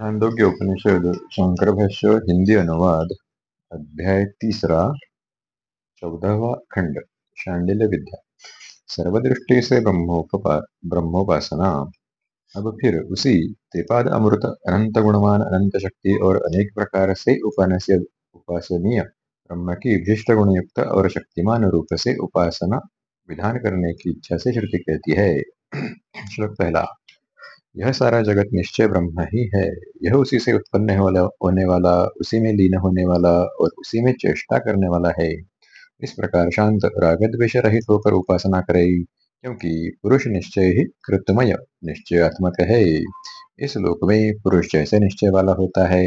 छांदोग्य उपनिषद शंकर भाष्य हिंदी अनुवाद, अध्याय तीसरा, चौदहवा खंड, शांडिल्य विद्या। सर्वदृष्टि से ब्रह्मोपा ब्रह्मोपासना। अब फिर उसी तेपाद अमृत, अनंत गुणवान, अनंत शक्ति और अनेक प्रकार से उपास्य उपासनीय, ब्रह्म की विशिष्ट गुणयुक्त और शक्तिमान रूप से उपासना विधान करने की इच्छा से श्रुति कहती है। श्लोक पहला यह सारा जगत निश्चय ब्रह्म ही है। यह उसी से उत्पन्न होने वाला उसी में लीन होने वाला और उसी में चेष्टा करने वाला है। इस प्रकार शांत रागद विषय रहित होकर उपासना करे, क्योंकि पुरुष निश्चय ही कृतमय निश्चयात्मक है। इस लोक में पुरुष जैसे निश्चय वाला होता है,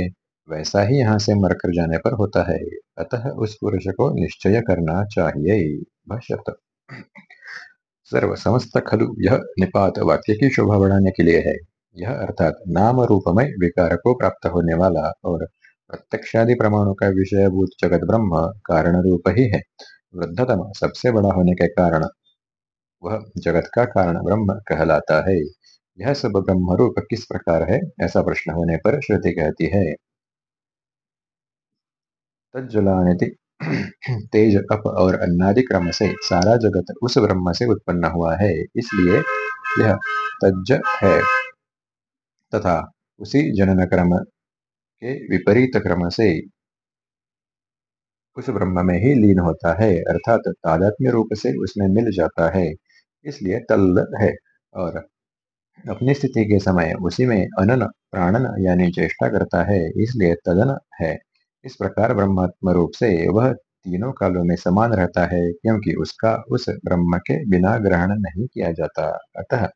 वैसा ही यहाँ से मरकर जाने पर होता है। अतः उस पुरुष को निश्चय करना चाहिए। भाष्यत। सर्व समस्त खलु, यह निपात वाक्य की शोभा बढ़ाने के लिए है। यह अर्थात नाम रूपमय विकार को प्राप्त होने वाला और प्रत्यक्षादि प्रमाणों का विषयभूत जगत ब्रह्म कारण रूप ही है। वृद्धतम सबसे बड़ा होने के कारण वह जगत का कारण ब्रह्म कहलाता है। यह सब ब्रह्म रूप किस प्रकार है, ऐसा प्रश्न होने पर श्रुति कहती है। तज्जलानिति तेज अप और अन्नादि क्रम से सारा जगत उस ब्रह्म से उत्पन्न हुआ है, इसलिए यह तज है। तथा उसी जनन क्रम के विपरीत क्रम से उस ब्रह्म में ही लीन होता है, अर्थात तादात्म्य रूप से उसमें मिल जाता है, इसलिए तल है। और अपनी स्थिति के समय उसी में अनन, प्राणन यानी चेष्टा करता है, इसलिए तदन है। इस प्रकार ब्रह्मात्म रूप से वह तीनों कालों में समान रहता है, क्योंकि उसका उस ब्रह्म के बिना ग्रहण नहीं किया जाता। अतः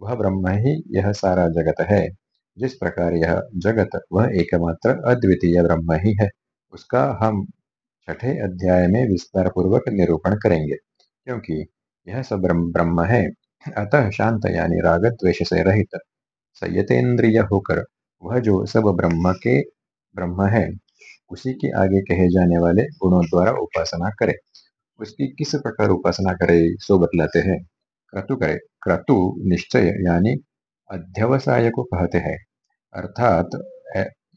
वह ब्रह्म ही यह सारा जगत है। जिस प्रकार यह जगत, वह एकमात्र अद्वितीय ब्रह्म ही है। उसका हम छठे अध्याय में विस्तार पूर्वक निरूपण करेंगे, क्योंकि यह सब ब्रह्म है। अतः शांत यानी राग द्वेष से रहित संयतेन्द्रिय होकर वह जो सब ब्रह्म के ब्रह्म है उसी के आगे कहे जाने वाले गुणों द्वारा उपासना करे। उसकी किस प्रकार उपासना करे, सो बतलाते हैं। क्रतु करे। क्रतु निश्चय यानी अध्यवसाय को कहते हैं। अर्थात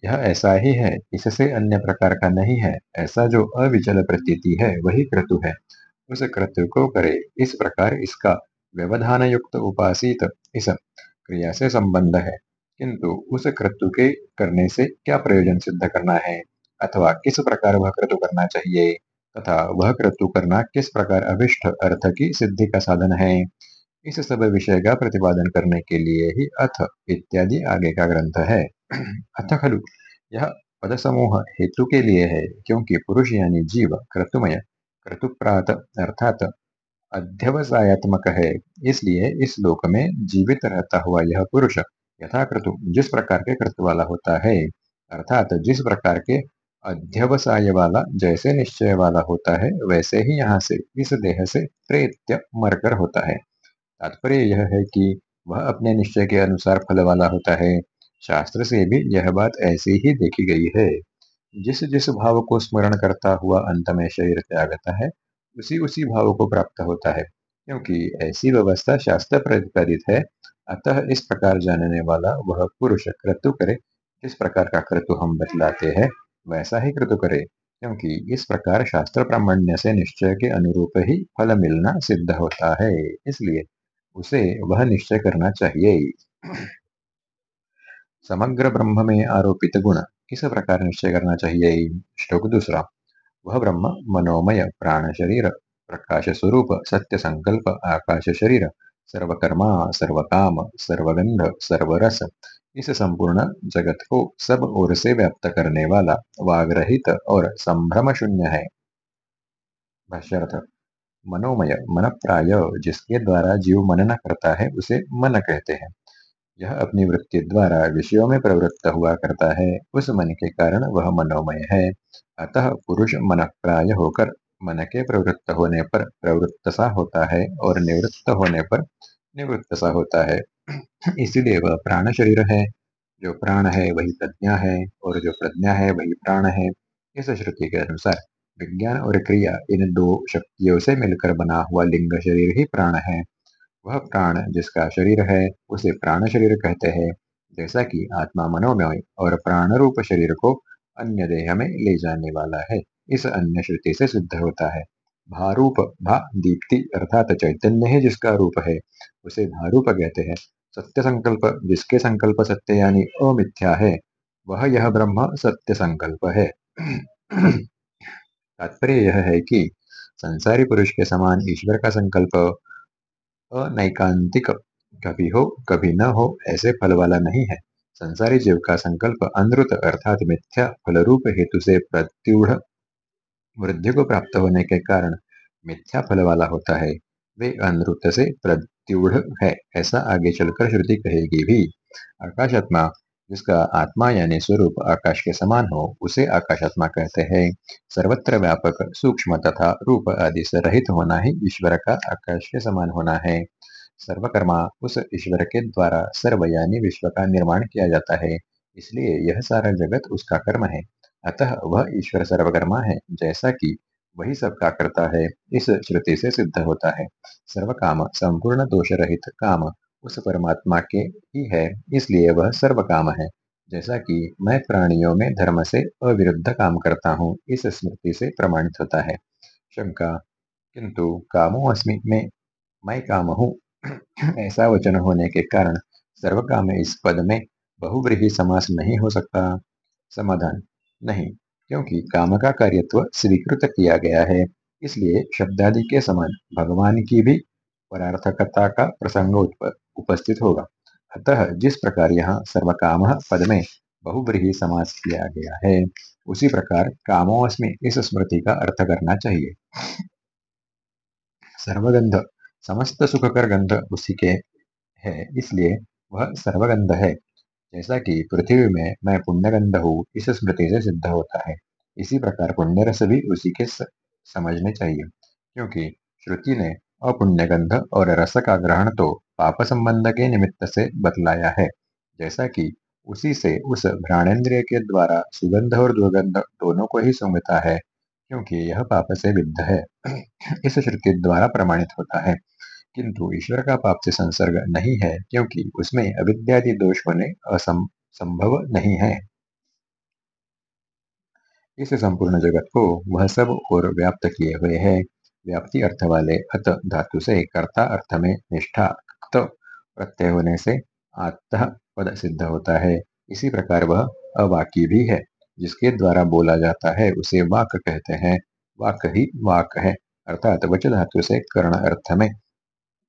यह ऐसा ही है, इससे अन्य प्रकार का नहीं है। ऐसा जो अविचल प्रतीति है, वही क्रतु है। उस क्रतु को करे। इस प्रकार इसका व्यवधान युक्त उपासित इस क्रिया से संबंध है। किंतु उस क्रतु के करने से क्या प्रयोजन सिद्ध करना है? अथवा किस प्रकार वह क्रतु करना चाहिए? तथा वह क्रतु करना किस प्रकार अभिष्ट अर्थ की सिद्धि का साधन है? इस सब विषय का प्रतिपादन करने के लिए ही अथ इत्यादि आगे का ग्रंथ है। अथ खलु, यह पद समूह हेतु के लिए है, क्योंकि पुरुष यानी जीव क्रतुमय, क्रतुप्रात अर्थात अध्यवसायत्मक है। इसलिए इस लोक में जीवित रहता हुआ यह पुरुष यथाक्रतु जिस प्रकार के कृत वाला होता है, अर्थात जिस प्रकार के अध्यवसाय वाला जैसे निश्चय वाला होता है, वैसे ही यहाँ से इस देह से प्रेत्य मरकर होता है। तात्पर्य यह है कि वह अपने निश्चय के अनुसार फल वाला होता है। शास्त्र से भी यह बात ऐसी ही देखी गई है। जिस जिस भाव को स्मरण करता हुआ अंत में शरीर त्यागता है, उसी उसी भाव को प्राप्त होता है, क्योंकि ऐसी व्यवस्था शास्त्र प्रतिपादित है। अतः इस प्रकार जानने वाला वह पुरुष क्रतु करे, जिस प्रकार का क्रतु हम बतलाते हैं। वैसा ही कृत करे, क्योंकि इस प्रकार शास्त्र प्रामाण्य से निश्चय के अनुरूप ही फल मिलना सिद्ध होता है, इसलिए उसे वह निश्चय करना चाहिए। समग्र ब्रह्म में आरोपित गुण किस प्रकार निश्चय करना चाहिए? श्लोक दूसरा, वह ब्रह्म मनोमय, प्राण शरीर, प्रकाश स्वरूप, सत्य संकल्प, आकाश शरीर, सर्वकर्मा, सर्वकाम, सर्वगंध, सर्वरस। इस संपूर्ण जगत को सब ओर से व्याप्त करने वाला वाग्रहित और संभ्रम शून्य है। भाष्यर्थ, मनोमय मन प्राय जिसके द्वारा जीव मनन करता है, उसे मन कहते हैं। यह अपनी वृत्ति द्वारा विषयों में प्रवृत्त हुआ करता है। उस मन के कारण वह मनोमय है। अतः पुरुष मन प्राय होकर मन के प्रवृत्त होने पर प्रवृत्त सा होता है और निवृत्त होने पर निवृत्त सा होता है। इसीलिए वह प्राण शरीर है। जो प्राण है, वही प्रज्ञा है और जो प्रज्ञा है, वही प्राण है। इस श्रुति के अनुसार विज्ञान और क्रिया इन दो शक्तियों से मिलकर बना हुआ लिंग शरीर ही प्राण है। वह प्राण जिसका शरीर है, उसे प्राण शरीर कहते हैं। जैसा कि आत्मा मनोमय और प्राण रूप शरीर को अन्य देह में ले जाने वाला है। इस अन्य श्रुति से सिद्ध होता है। भारूप, भा, दीप्ति अर्थात चैतन्य है जिसका रूप है। उसे भारूप कहते हैं। सत्य संकल्प जिसके संकल्प सत्य यानी अमिथ्या है वह यह ब्रह्म सत्य संकल्प है। तात्पर्य यह है कि संसारी पुरुष के समान ईश्वर का संकल्प अनैकांतिक कभी हो, कभी न हो, ऐसे फल वाला नहीं है। संसारी जीव का संकल्प अनृत अर्थात मिथ्या फल रूप हेतु से प्रत्युढ़ वृद्धि को प्राप्त होने के कारण मिथ्या फल वाला होता है। वे अनृत से प्रत्युढ़ है, ऐसा आगे चलकर श्रुति कहेगी भी। आकाशात्मा जिसका आत्मा यानी स्वरूप आकाश के समान हो, उसे आकाशात्मा कहते हैं। सर्वत्र व्यापक, सूक्ष्म तथा रूप आदि से रहित होना ही ईश्वर का आकाश के समान होना है। सर्वकर्मा, उस ईश्वर के द्वारा सर्व यानी विश्व का निर्माण किया जाता है। इसलिए यह सारा जगत उसका कर्म है। अतः वह ईश्वर सर्वकर्मा है, जैसा कि वही सबका करता है, इस श्रुति से सिद्ध होता है। सर्व काम संपूर्ण दोष रहित काम उस परमात्मा के ही है, इसलिए वह सर्व काम है। जैसा कि मैं प्राणियों में धर्म से अविरुद्ध काम करता हूँ, इस स्मृति से प्रमाणित होता है। शंका, किंतु कामो अस्मि, में मैं काम हूँ। ऐसा वचन होने के कारण सर्व काम इस पद में बहुव्रीहि समास नहीं हो सकता। समाधान, नहीं। क्योंकि काम का कार्यत्व स्वीकृत किया गया है। इसलिए शब्दादि के समान भगवान की भी परार्थकता का प्रसंग उपस्थित होगा। अतः जिस प्रकार यहाँ सर्वकाम पद में बहुव्रीहि समास किया गया है, उसी प्रकार कामोस्मि इस स्मृति का अर्थ करना चाहिए। सर्वगंध, समस्त सुखकर गंध उसी के है, इसलिए वह सर्वगंध है। जैसा कि पृथ्वी में मैं पुण्यगंध हूँ, इस स्मृति से सिद्ध होता है। इसी प्रकार पुण्य रस भी उसी के समझने चाहिए, क्योंकि श्रुति ने अपुण्यगंध और रस का ग्रहण तो पाप संबंध के निमित्त से बतलाया है, जैसा कि उसी से उस घ्राणेन्द्रिय के द्वारा सुगंध और दुर्गंध दोनों को ही सुंगता है, क्योंकि यह पाप से विद्ध है। इस श्रुति द्वारा प्रमाणित होता है। किंतु ईश्वर का पाप से संसर्ग नहीं है, क्योंकि उसमें अविद्यादि दोष होने असंभव नहीं है। इस संपूर्ण जगत को वह सब और व्याप्त किए हुए है। व्याप्ति अर्थ वाले अत धातु से कर्ता अर्थ में निष्ठा तो प्रत्यय होने से आत्ह पद सिद्ध होता है। इसी प्रकार वह अवाकी भी है। जिसके द्वारा बोला जाता है, उसे वाक कहते हैं। वाक ही वाक है, अर्थात वच धातु से कर्ण अर्थ में।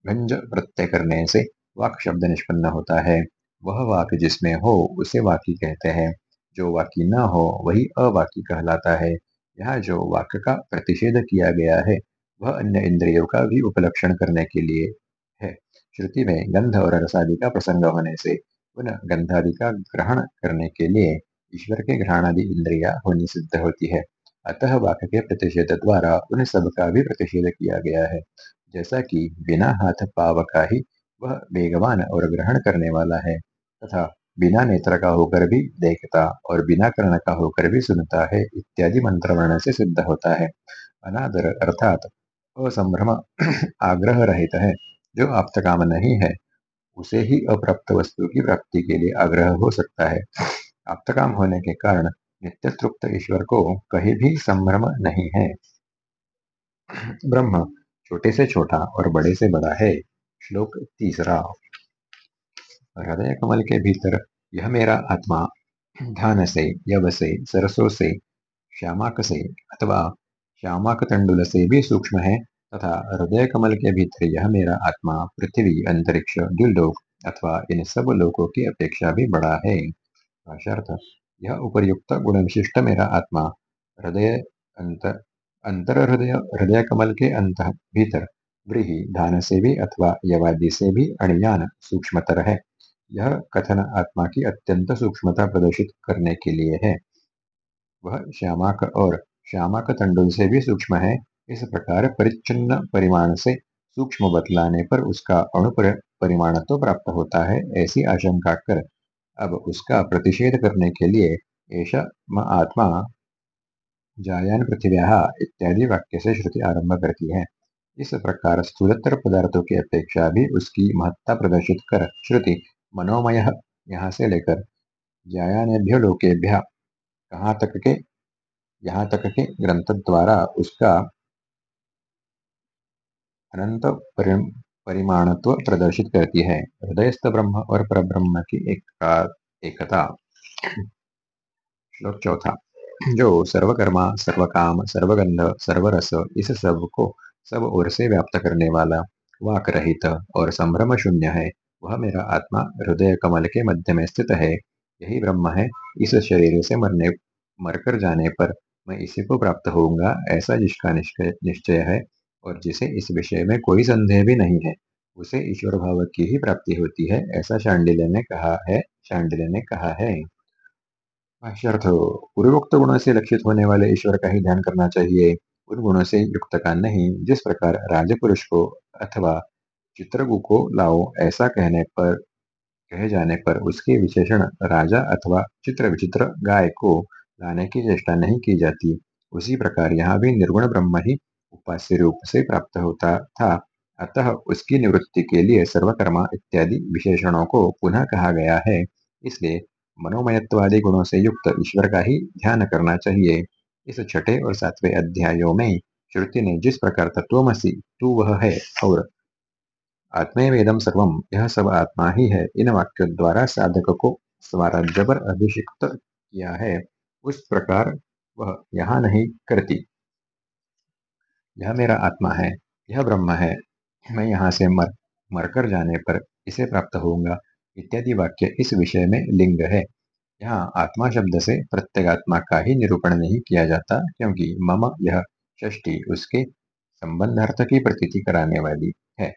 गंज प्रत्यय करने से वाक शब्द निष्पन्न होता है। वह वाक जिसमें हो, उसे वाकी कहते हैं। जो वाकी न हो, वही अवाकी कहलाता है। यहाँ जो वाक्य का प्रतिषेध किया गया है, वह अन्य इंद्रियों का भी उपलक्षण करने के लिए है। श्रुति में गंध और रसादि का प्रसंग होने से उन गंधादि का ग्रहण करने के लिए ईश्वर के ग्रहणादि इंद्रिया होनी सिद्ध होती है। अतः वाक्य के प्रतिषेध द्वारा उन सब का भी प्रतिषेध किया गया है। जैसा कि बिना हाथ पाव का ही वह वेगवान और ग्रहण करने वाला है, तथा बिना नेत्र का होकर भी देखता और बिना कर्ण का होकर भी सुनता है इत्यादि मंत्र वर्ण से सिद्ध होता है। अनादर अर्थात असंभ्रम आग्रह रहित है, जो आप्त काम नहीं है, उसे ही अप्राप्त वस्तु की प्राप्ति के लिए आग्रह हो सकता है। आप्त काम होने के कारण नित्य तृप्त ईश्वर को कहीं भी संभ्रम नहीं है। ब्रह्म छोटे से छोटा और बड़े से बड़ा है। श्लोक तीसरा। हृदय कमल के भीतर यह मेरा आत्मा, ध्यान से, यव से, सरसों से, श्यामाक से अथवा श्यामाक तंडुल से भी सूक्ष्म है तथा हृदय कमल के भीतर यह मेरा आत्मा, पृथ्वी, अंतरिक्ष द्विलोक अथवा इन सब लोकों की अपेक्षा भी बड़ा है। यह उपयुक्त गुण विशिष्ट मेरा आत्मा, हृदय अंतर अंतर हृदय हृदय कमल के अंत भीतर व्रीहि धान से भी अथवा यवादि से भी अणियान सूक्ष्मतर है। यह कथन आत्मा की अत्यंत सूक्ष्मता प्रदर्शित करने के लिए है। वह श्यामाक और श्यामाक तंडुल से भी सूक्ष्म है। इस प्रकार परिच्छिन्न परिमाण से सूक्ष्म बतलाने पर उसका अणु परिमाण तो प्राप्त होता है, ऐसी आशंका कर। अब उसका प्रतिषेध करने के लिए ऐसा आत्मा जायान पृथ्व्या इत्यादि वाक्य से श्रुति आरंभ करती है। इस प्रकार स्थूलतर पदार्थों की अपेक्षा भी उसकी महत्ता प्रदर्शित कर श्रुति मनोमय यहाँ से लेकर ज्यायानेभ्यो लोकेभ्य कहाँ तक के, यहाँ तक के ग्रंथ द्वारा उसका अनंत परिमाणत्व प्रदर्शित करती है। हृदयस्थ ब्रह्म और परब्रह्म की एक, एकता। श्लोक चौथा। जो सर्वकर्मा, सर्वकाम, सर्वगंध, सर्वरस, इस सबको सब ओर से व्याप्त करने वाला वाक रहित और संभ्रम शून्य है, वह मेरा आत्मा हृदय कमल के मध्य में स्थित है। यही ब्रह्म है, इस शरीर से मरने, मरकर जाने पर मैं इसी को प्राप्त होऊँगा, ऐसा जिसका निश्चय है और जिसे इस विषय में कोई संदेह भी नहीं है, उसे ईश्वर भाव की ही प्राप्ति होती है, ऐसा शांडिल्य ने कहा है, शांडिल्य ने कहा है। पूर्वोक्त गुणों से लक्षित होने वाले ईश्वर का ही ध्यान करना चाहिए। उन गुणों से युक्त का नहीं, जिस प्रकार राजपुरुष को अथवा चित्रगु को लाओ, ऐसा कहने पर, कहे जाने पर उसके विशेषण राजा अथवा चित्र विचित्र गाय को लाने की चेष्टा नहीं की जाती। उसी प्रकार यहाँ भी निर्गुण ब्रह्म ही उपास्य रूप से प्राप्त होता था। अतः उसकी निवृत्ति के लिए सर्वकर्मा इत्यादि विशेषणों को पुनः कहा गया है। इसलिए मनोमयत्वादि गुणों से युक्त ईश्वर का ही ध्यान करना चाहिए। इस छठे और सातवें अध्यायों में श्रुति ने जिस प्रकार तत्वमसी, तू वह है और आत्मेवेदम सर्वम, यह सब आत्मा ही है, इन वाक्यों द्वारा साधक को द्वारा जबर अभिषिक्त किया है। उस प्रकार वह यहाँ नहीं करती। यह मेरा आत्मा है, यह ब्रह्म है, मैं यहाँ से मर, मरकर जाने पर इसे प्राप्त होऊँगा। इत्यादि वाक्य इस विषय में लिंग है। यहाँ आत्मा शब्द से प्रत्येगात्मा का ही निरूपण नहीं किया जाता, क्योंकि मम यह षष्टि उसके संबंधार्थ की प्रतीति कराने वाली है।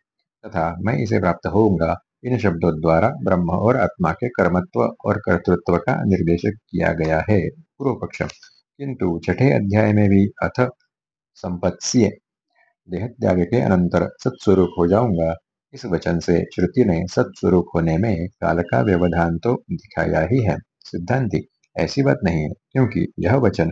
तथा मैं इसे प्राप्त होऊँगा, इन शब्दों द्वारा ब्रह्म और आत्मा के कर्मत्व और कर्तृत्व का निर्देश किया गया है पूर्व पक्ष किंतु छठे अध्याय में भी अथ संपत्सीय, देहत्याग के अनंतर सत्स्वरूप हो जाऊँगा इस वचन से श्रुति ने सत्स्वरूप होने में काल का व्यवधान तो दिखाया ही है। सिद्धांति, ऐसी बात नहीं है, क्योंकि यह वचन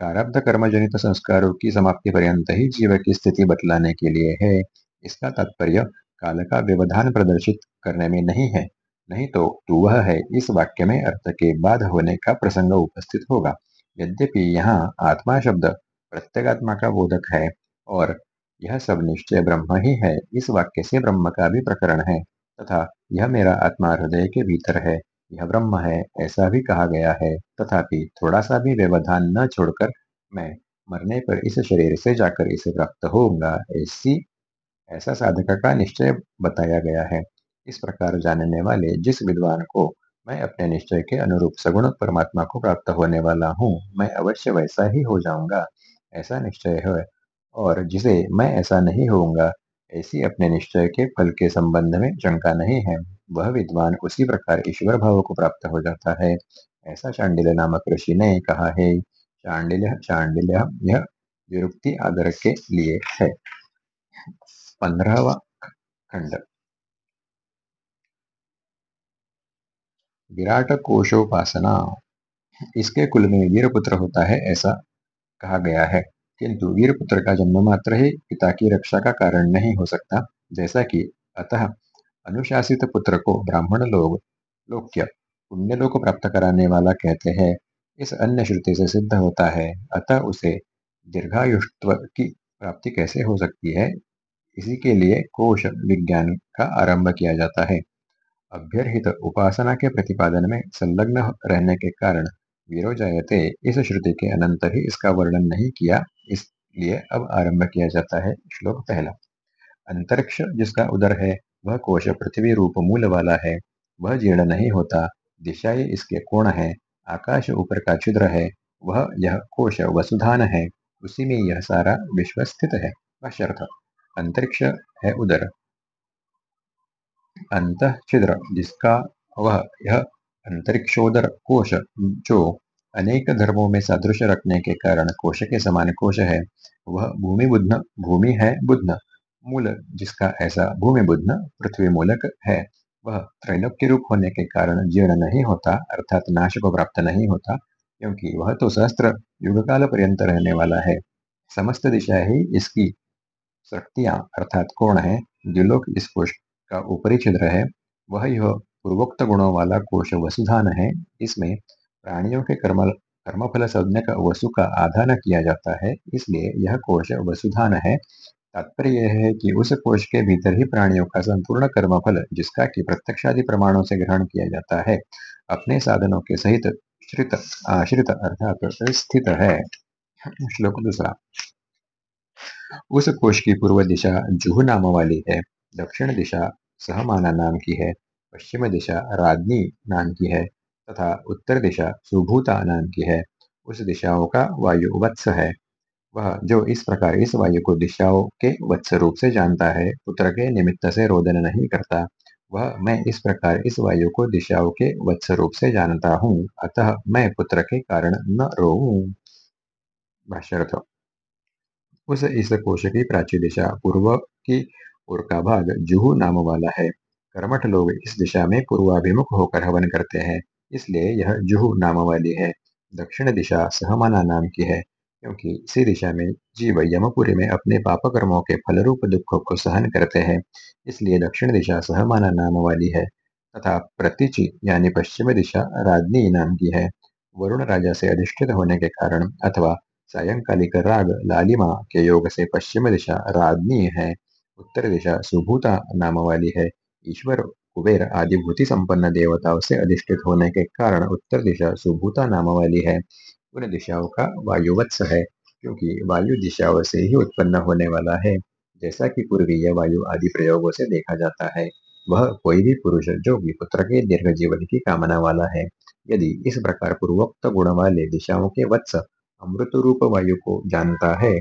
प्रारब्ध कर्मजनित संस्कारों की समाप्ति पर्यंत ही जीव की स्थिति बतलाने के लिए है। इसका तात्पर्य काल का व्यवधान प्रदर्शित करने में नहीं है, नहीं तो तू वह है इस वाक्य में अर्थ के बाद होने का प्रसंग उपस्थित होगा। यद्यपि यहाँ आत्मा शब्द प्रत्येगात्मा का बोधक है और यह सब निश्चय ब्रह्म ही है, इस वाक्य से ब्रह्म का भी प्रकरण है, तथा यह मेरा आत्मा हृदय के भीतर है, यह ब्रह्म है, ऐसा भी कहा गया है, तथापि थोड़ा सा भी व्यवधान न छोड़कर मैं मरने पर इस शरीर से जाकर इसे प्राप्त होऊँगा, ऐसी, ऐसा साधक का निश्चय बताया गया है। इस प्रकार जानने वाले जिस विद्वान को मैं अपने निश्चय के अनुरूप सगुण परमात्मा को प्राप्त होने वाला हूँ, मैं अवश्य वैसा ही हो जाऊँगा, ऐसा निश्चय है। और जिसे मैं ऐसा नहीं होऊँगा, ऐसी अपने निश्चय के फल के संबंध में शंका नहीं है। वह विद्वान उसी प्रकार ईश्वर भाव को प्राप्त हो जाता है। ऐसा चांडिल्य नामक ऋषि ने कहा, है चांडिल्य चांडिल्य, यह विरुक्ति आदर के लिए है। पंद्रहवा खंड। विराट कोशोपासना। इसके कुल में वीरपुत्र होता है ऐसा कहा गया है। किंतु वीरपुत्र का जन्म मात्र ही पिता की रक्षा का कारण नहीं हो सकता, जैसा कि, अतः अनुशासित पुत्र को ब्राह्मण लोग लोक्य, पुण्य प्राप्त कराने वाला कहते हैं, इस अन्य श्रुति से सिद्ध होता है, अतः उसे दीर्घायुष्व की प्राप्ति कैसे हो सकती है? इसी के लिए कोश विज्ञान का आरंभ किया जाता है। अभ्यर्हित उपासना के प्रतिपादन में संलग्न रहने के कारण वीरो जायते इस श्रुति के अनंतर ही इसका वर्णन नहीं किया इसलिए अब आरंभ किया जाता है श्लोक पहला। अंतरिक्ष जिसका उदर है, वह कोश पृथ्वी रूप मूल वाला है, वह जीर्ण नहीं होता, दिशाएँ इसके कोण है, आकाश ऊपर का छिद्र है, वह यह कोश वसुधान है, उसी में यह सारा विश्व स्थित है अंतरिक्ष है उदर। अंत छिद्र जिसका, वह यह अंतरिक्षोदर कोश जो अनेक धर्मों में सादृश्य रखने के कारण कोश के समान कोश है। वह भूमि बुद्ध भूमि है बुद्ध। मूल, जिसका ऐसा भूमि बुद्ध पृथ्वी मूलक है, वह त्रैलोक्य रूप होने के कारण जीर्ण नहीं होता, अर्थात नाश को प्राप्त नहीं होता, क्योंकि वह तो सहस्त्र युग काल पर्यंत रहने वाला है। समस्त दिशा ही इसकी शक्तियाँ, अर्थात कोण है, द्विलोक इस कोश का ऊपरी छिद्र है, वह यह पूर्वोक्त गुणों वाला कोश वसुधान है, इसमें प्राणियों के कर्म, कर्मफल संज्ञक वसु का आधा न किया जाता है, इसलिए यह कोश वसुधान है। तात्पर्य यह है कि उस कोश के भीतर ही प्राणियों का संपूर्ण कर्मफल, जिसका कि प्रत्यक्षादि प्रमाणों से ग्रहण किया जाता है, अपने साधनों के सहित श्रित, आश्रित अर्थात स्थित है। श्लोक दूसरा। उस कोश की पूर्व दिशा जुह नाम वाली है, दक्षिण दिशा सहमाना नाम की है, पश्चिम दिशा राजनी नाम की है तथा उत्तर दिशा सुभूता नाम की है। उस दिशाओं का वायु वत्स है। वह जो इस प्रकार इस वायु को दिशाओं के वत्स रूप से जानता है, पुत्र के निमित्त से रोदन नहीं करता। वह, मैं इस प्रकार इस वायु को दिशाओं के वत्स रूप से जानता हूँ, अतः मैं पुत्र के कारण न रो उस इस कोश की प्राची दिशा पूर्व की ओर का भाग जुहू नाम वाला है। कर्मठ लोग इस दिशा में पूर्वाभिमुख होकर हवन करते हैं। इसलिए यह जुहू नाम वाली है। दक्षिण दिशा सहमाना नाम की है, क्योंकि इसी दिशा में जीव यमपुरी में अपने पाप कर्मों के फलरूप दुखों को सहन करते हैं, इसलिए दक्षिण दिशा सहमाना नाम वाली है, तथा प्रतिचि यानी पश्चिम दिशा राजनी नाम की है। वरुण राजा से अधिष्ठित होने के कारण अथवा सायंकालिक राग लालिमा के योग से पश्चिम दिशा राजनी है, उत्तर दिशा सुभूता नाम वाली है, ईश्वर कुबेर आदि भूति संपन्न देवताओं से अधिष्ठित होने के कारण उत्तर दिशा सुभूता नाम वाली है। उन दिशाओं का वायुवत्स है, क्योंकि वायु दिशाओं से ही उत्पन्न होने वाला है। जैसा कि पूर्वीय वायु आदि प्रयोगों से देखा जाता है, वह कोई भी पुरुष जो भी पुत्र के दीर्घ जीवन की कामना वाला है, यदि इस प्रकार पूर्वोक्त गुण वाले दिशाओं के वत्स अमृत रूप वायु को जानता है,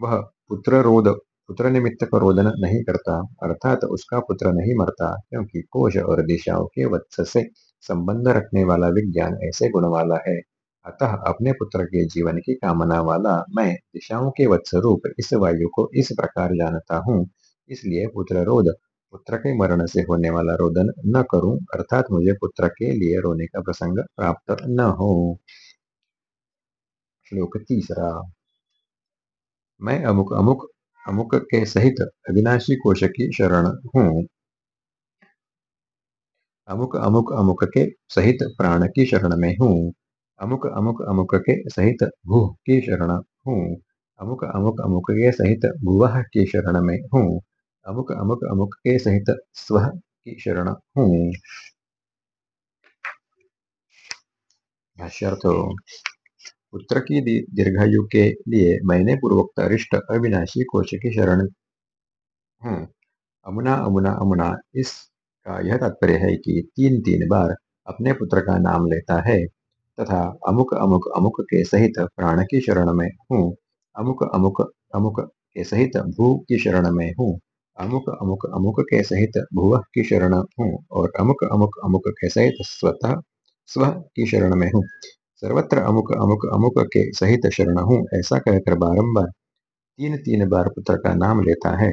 वह पुत्र रोध पुत्र निमित्त का रोदन नहीं करता, अर्थात उसका पुत्र नहीं मरता, क्योंकि कोश और दिशाओं के वत्स से संबंध रखने वाला विज्ञान ऐसे गुण वाला है। अतः अपने पुत्र के जीवन की कामना वाला मैं दिशाओं के वत्सरूप इस वायु को इस प्रकार जानता हूँ, इसलिए पुत्र रोध, पुत्र के मरण से होने वाला रोदन न करूँ, अर्थात मुझे पुत्र के लिए रोने का प्रसंग प्राप्त न हो। श्लोक तीसरा। मैं अमुक अमुक अमुक के सहित अविनाशी कोश की शरण हूँ। अमुक अमुक अमुक के सहित प्राण की शरण में हूँ। अमुक अमुक अमुक के सहित भू की शरण हूँ। अमुक अमुक अमुक के सहित भुवह की शरण में हूँ। अमुक अमुक अमुक के सहित स्व की शरण हूँ। पुत्र की दीर्घायु के लिए मैंने पूर्वोक्त अरिष्ट अविनाशी कोश की शरण। हूँ, अमुना अमुना अमुना इसका यह तात्पर्य है कि तीन तीन बार अपने पुत्र का नाम लेता है तथा अमुक अमुक अमुक के सहित प्राण की शरण में हूँ। अमुक अमुक अमुक के सहित भू की शरण में हूँ। अमुक अमुक अमुक के सहित भुव की शरण हूँ और अमुक अमुक अमुक के सहित स्वतः, स्व की शरण में हूँ। सर्वत्र अमुक अमुक अमुक के सहित शरण हूँ ऐसा कहकर बारंबार तीन तीन बार पुत्र का नाम लेता है।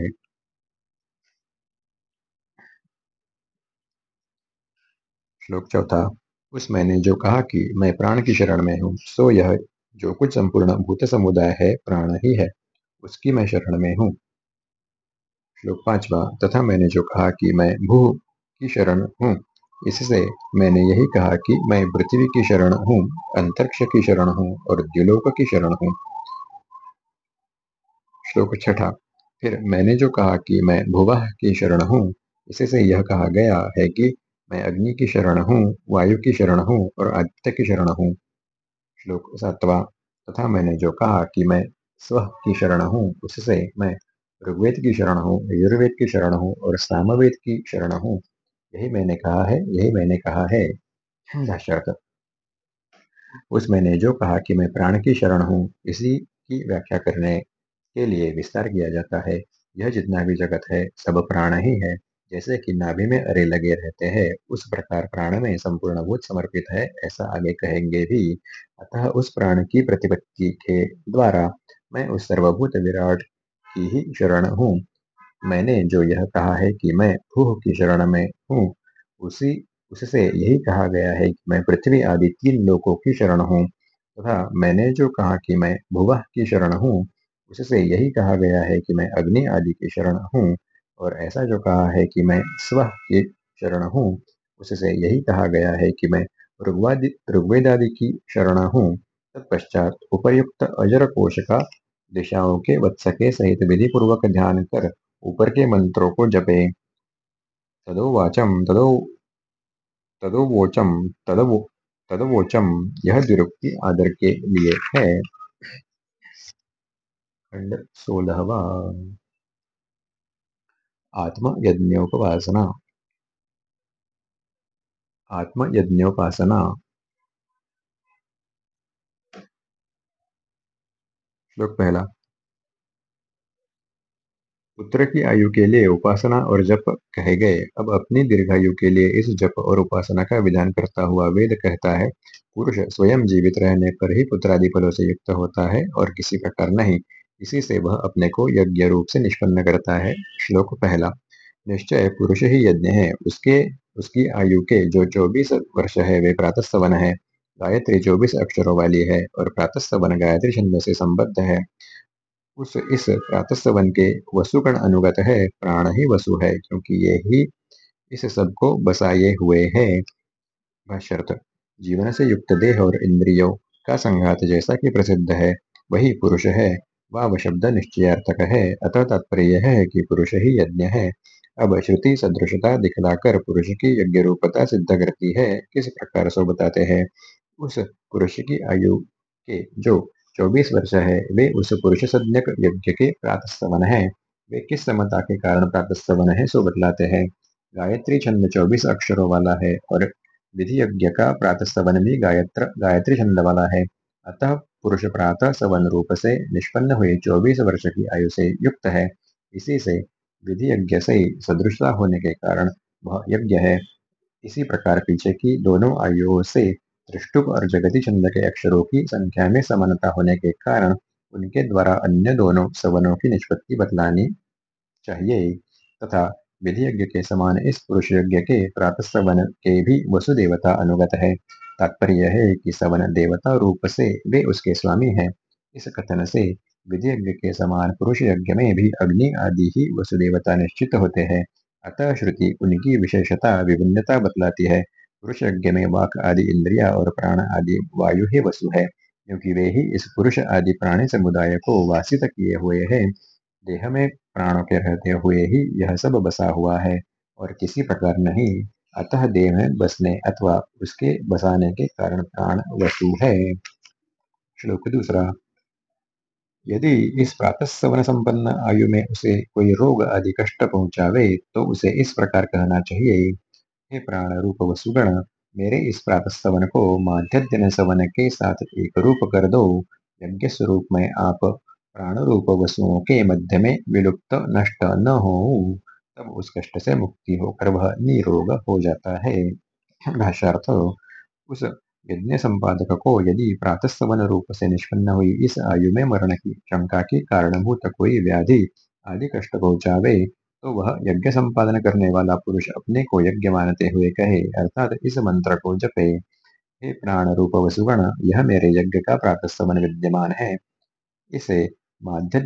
श्लोक चौथा, उस मैंने जो कहा कि मैं प्राण की शरण में हूँ, सो यह जो कुछ संपूर्ण भूत समुदाय है, प्राण ही है, उसकी मैं शरण में हूँ। श्लोक पांचवा, तथा मैंने जो कहा कि मैं भू की शरण हूँ इससे मैंने यही कहा कि मैं पृथ्वी की शरण हूँ अंतरिक्ष की शरण हूँ और द्युलोक की शरण हूँ श्लोक छठा फिर मैंने जो कहा कि मैं भुवा की शरण हूँ इससे यह कहा गया है कि मैं अग्नि की शरण हूँ वायु की शरण हूँ और आदित्य की शरण हूँ श्लोक सातवा तथा मैंने जो कहा कि मैं स्व की शरण हूँ उससे मैं ऋग्वेद की शरण हूँ युर्वेद की शरण हूँ और सामवेद की शरण हूँ यही मैंने कहा है, यही मैंने कहा है। उस मैंने जो कहा कि मैं प्राण की शरण हूँ, इसी की व्याख्या करने के लिए विस्तार किया जाता है। यह जितना भी जगत है, सब प्राण ही है। जैसे कि नाभि में अरे लगे रहते हैं, उस प्रकार प्राण में संपूर्ण भूत समर्पित है, ऐसा आगे कहेंगे भी। अतः उस प्राण की प्रतिपत्ति के द्वारा मैं उस सर्वभूत विराट की ही शरण हूँ। मैंने जो यह कहा है कि मैं भूह की शरण में हूँ, उसी, उससे यही कहा गया है कि मैं पृथ्वी आदि तीन लोकों की शरण हूँ, तथा मैंने जो कहा कि मैं भुवह की शरण हूँ, उससे यही कहा गया है कि मैं अग्नि आदि की शरण हूँ, और ऐसा जो कहा है कि मैं स्व की शरण हूँ, उससे यही कहा गया है कि मैं ऋग्वादि, ऋग्वेदादि की शरण हूँ, तत्पश्चात उपर्युक्त अजर कोश का दिशाओं के वत्सके सहित विधि पूर्वक ध्यान कर ऊपर के मंत्रों को जपे। तदोवाचम तदो तदोवोचम तदवो तदवोचम यह द्विरुक्ति आदर के लिए है। खंड सोलहवा। आत्म यज्ञोपासना आत्म यज्ञोपासना श्लोक पहला। पुत्र की आयु के लिए उपासना और जप कहे गए। अब अपनी दीर्घायु के लिए इस जप और उपासना का विधान करता हुआ वेद कहता है, पुरुष स्वयं जीवित रहने पर ही पुत्रादि फलों से युक्त होता है और किसी प्रकार नहीं। इसी से वह अपने को यज्ञ रूप से निष्पन्न करता है। श्लोक पहला, निश्चय पुरुष ही यज्ञ है। उसके, उसकी आयु के जो चौबीस वर्ष है, वे प्रातस्तवन है। गायत्री चौबीस अक्षरों वाली है और प्रातस्तवन गायत्री छंद से संबद्ध है। उस, इस प्रातस्तवन के वसुगण अनुगत है, प्राण ही वसु है, क्योंकि ये ही इस सबको बसाए हुए है। भाष्यर्थ, जीवन से युक्त देह और इंद्रियों का संघात जैसा कि प्रसिद्ध है, वही पुरुष है, वाव शब्द निश्चयार्थक है, अतः तात्पर्य है कि पुरुष ही यज्ञ है। अब श्रुति सदृशता दिखलाकर पुरुष की यज्ञ रूपता सिद्ध करती है, किस प्रकार सो बताते हैं? उस पुरुष की आयु के, जो चौबीस वर्ष है। वे उस पुरुष सज्ञक यज्ञ के प्रातस्तवन है। वे किस समता के कारण प्रातस्तवन है, सो बतलाते हैं। गायत्री छंद चौबीस अक्षरों वाला है और विधि यज्ञ का प्रातस्तवन भी गायत्र, गायत्री छंद वाला है। अतः पुरुष प्रातः सवन रूप से निष्पन्न हुए चौबीस वर्ष की आयु से युक्त है। इसी से विधि यज्ञ से सदृशता होने के कारण वह यज्ञ है। इसी प्रकार पीछे की दोनों आयुओं से त्रिष्टुप और जगती छंद के अक्षरों की संख्या में समानता होने के कारण उनके द्वारा अन्य दोनों सवनों की निष्पत्ति बतलानी चाहिए। तथा विधि यज्ञ के समान इस पुरुष यज्ञ के प्रातः सवन के भी वसुदेवता अनुगत है। तात्पर्य है कि सवन देवता रूप से वे उसके स्वामी हैं। इस कथन से विधि यज्ञ के समान पुरुष यज्ञ में भी अग्नि आदि ही वसुदेवता निश्चित होते हैं। अतः श्रुति उनकी विशेषता, विभिन्नता बतलाती है। पुरुष यज्ञ में वाक आदि इंद्रिया और प्राण आदि वायु ही वसु है, क्योंकि वे ही इस पुरुष आदि प्राणी समुदाय को वासित किए हुए हैं। देह में प्राणों के रहते हुए ही यह सब बसा हुआ है, और किसी प्रकार नहीं, अतः देह में बसने अथवा उसके बसाने के कारण प्राण वसु है। श्लोक दूसरा, यदि इस प्रातः सवन संपन्न आयु में उसे कोई रोग आदि कष्ट पहुंचावे तो उसे इस प्रकार कहना चाहिए हे प्राण रूप वसुगण, मेरे इस प्रातः सवन को माध्यन सवन के साथ एक रूप कर दो। यज्ञ स्वरूप में आप प्राण रूप वसुओं के मध्य में विलुप्त नष्ट न हो तब उस कष्ट से मुक्ति होकर वह निरोग हो जाता है। भाषार्थ उस यज्ञ संपादक को यदि प्रातः सवन रूप से निष्पन्न हुई इस आयु में मरण की शंका के कारणभूत कोई व्याधि आदि कष्ट पहुंचावे तो वह यज्ञ संपादन करने वाला पुरुष अपने को यज्ञ मानते हुए कहे, अर्थात इस मंत्र को जपे। हे प्राण रूप वसुगण, यह मेरे यज्ञ का प्रातः सवन विद्यमान है। इसे माध्य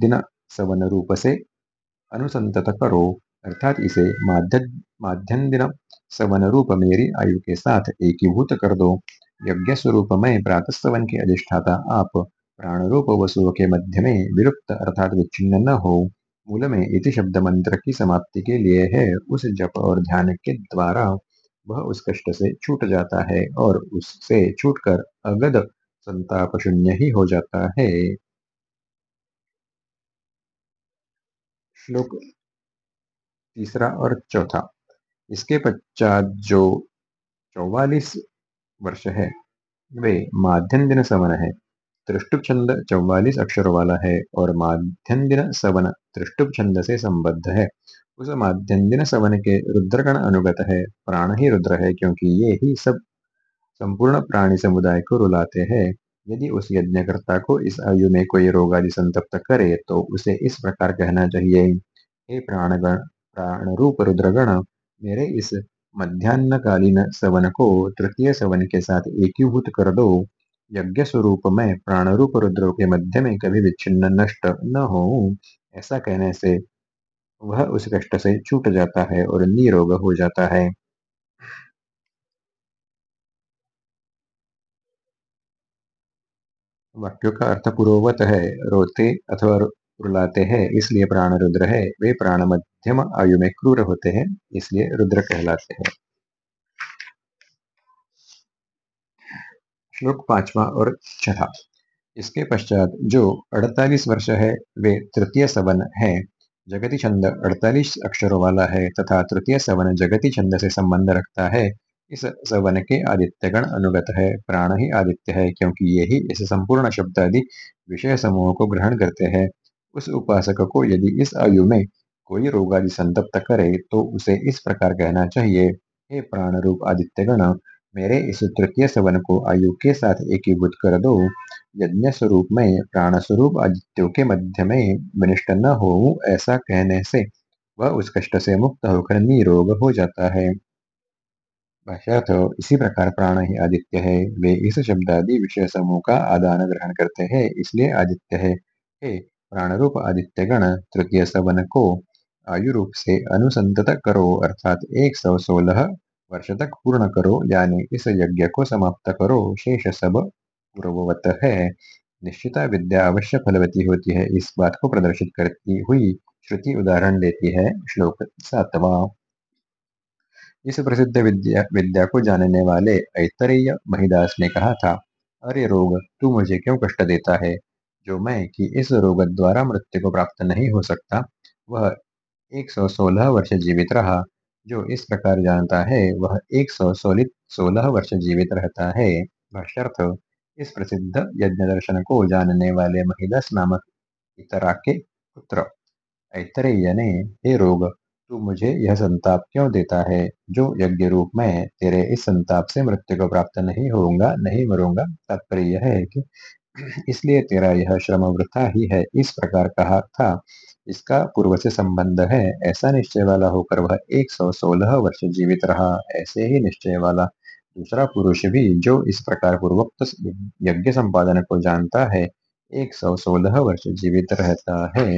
दिन सवन रूप से अनुसंतत करो, अर्थात इसे माध्य माध्यम दिन सवन रूप मेरी आयु के साथ एकीभूत कर दो। यज्ञ स्वरूप में प्रातः सवन के अधिष्ठाता, आप प्राण रूप वसुओं के मध्य में विलुप्त अर्थात विच्छिन्न न हो। मूल में इति शब्द मंत्र की समाप्ति के लिए है। उस जप और ध्यान के द्वारा वह उस कष्ट से छूट जाता है और उससे छूटकर अगध संताप शून्य ही हो जाता है। श्लोक तीसरा और चौथा। इसके पश्चात जो चौवालीस वर्ष है, वे माध्यम दिन समन है। त्रिष्टुप छंद चौवालीस अक्षरों वाला है और माध्यम दिन सवन त्रिष्टुप छंद से संबद्ध है। उस माध्यन्दिन सवन के रुद्रगण अनुगत है। प्राण ही रुद्र है, क्योंकि ये ही सब संपूर्ण प्राणी समुदाय को रुलाते हैं। यदि उस यज्ञकर्ता को इस आयु में कोई रोग आदि संतप्त करे तो उसे इस प्रकार कहना चाहिए, हे प्राणगण प्राण रूप रुद्रगण, मेरे इस मध्यान्हकालीन सवन को तृतीय सवन के साथ एकीभूत कर दो। यज्ञ स्वरूप में प्राण रूप रुद्र के मध्य में कभी विच्छिन्न नष्ट न हो ऐसा कहने से वह उस कष्ट से छूट जाता है और निरोग हो जाता है। वाक्यों का अर्थ पूर्ववत है, रोते अथवा रुलाते हैं, इसलिए प्राण रुद्र है, वे प्राण मध्यम आयु में क्रूर होते हैं, इसलिए रुद्र कहलाते हैं। श्लोक पांचवा और छठा। इसके पश्चात जो 48 वर्ष है, वे तृतीय सवन है। जगती छंद 48 अक्षरों वाला है तथा तृतीय सवन जगती छंद से संबंध रखता है। इस सवन के आदित्यगण अनुगत है, प्राण ही आदित्य है, क्योंकि ये ही इस संपूर्ण शब्द आदि विषय समूह को ग्रहण करते हैं। उस उपासक को यदि इस आयु में कोई रोग आदि संतप्त करे तो उसे इस प्रकार कहना चाहिए, हे प्राण रूप आदित्यगण मेरे इस तृतीय सवन को आयु के साथ एकीभूत कर दो। यज्ञ स्वरूप में प्राण स्वरूप आदित्यों के मध्य में विनिष्ट न हो ऐसा कहने से वह उस कष्ट से मुक्त होकर निरोग हो जाता है। भाष्यार्थ, इसी प्रकार प्राण ही आदित्य है। वे इस शब्द आदि विषय समूह का आदान ग्रहण करते हैं, इसलिए आदित्य है। हे प्राण रूप आदित्य गण तृतीय सवन को आयु रूप से अनुसंतत करो, अर्थात एक सौ सोलह वर्ष तक पूर्ण करो, यानी इस यज्ञ को समाप्त करो, शेष सब पूर्ववत है। निश्चिता विद्या अवश्य फलवती होती है। इस बात को प्रदर्शित करती हुई श्रुति उदाहरण देती है श्लोक सातवा। इस प्रसिद्ध विद्या विद्या को जानने वाले ऐतरेय महिदास ने कहा था, अरे रोग, तू मुझे क्यों कष्ट देता है? जो मैं कि इस रोग द्वारा मृत्यु को प्राप्त नहीं हो सकता, वह 116 वर्ष जीवित रहा। जो इस प्रकार जानता है, वह एक सौ सोलह वर्ष जीवित रहता है। भाष्यर्थ इस प्रसिद्ध यज्ञ दर्शन को जानने वाले महिदास नामक इतरा के पुत्र। ऐतरेय ने हे रोग, तू मुझे यह संताप क्यों देता है? जो यज्ञ रूप में तेरे इस संताप से मृत्यु को प्राप्त नहीं होऊँगा, नहीं मरूँगा, तात्पर्य यह है कि इसलिए तेरा यह श्रम वृथा ही है। इस प्रकार कहा था। इसका पूर्व से संबंध है। ऐसा निश्चय वाला होकर वह 116 वर्ष जीवित रहा। ऐसे ही निश्चय वाला दूसरा पुरुष भी जो इस प्रकार पूर्वोक्त यज्ञ संपादन को जानता है 116 वर्ष जीवित रहता है।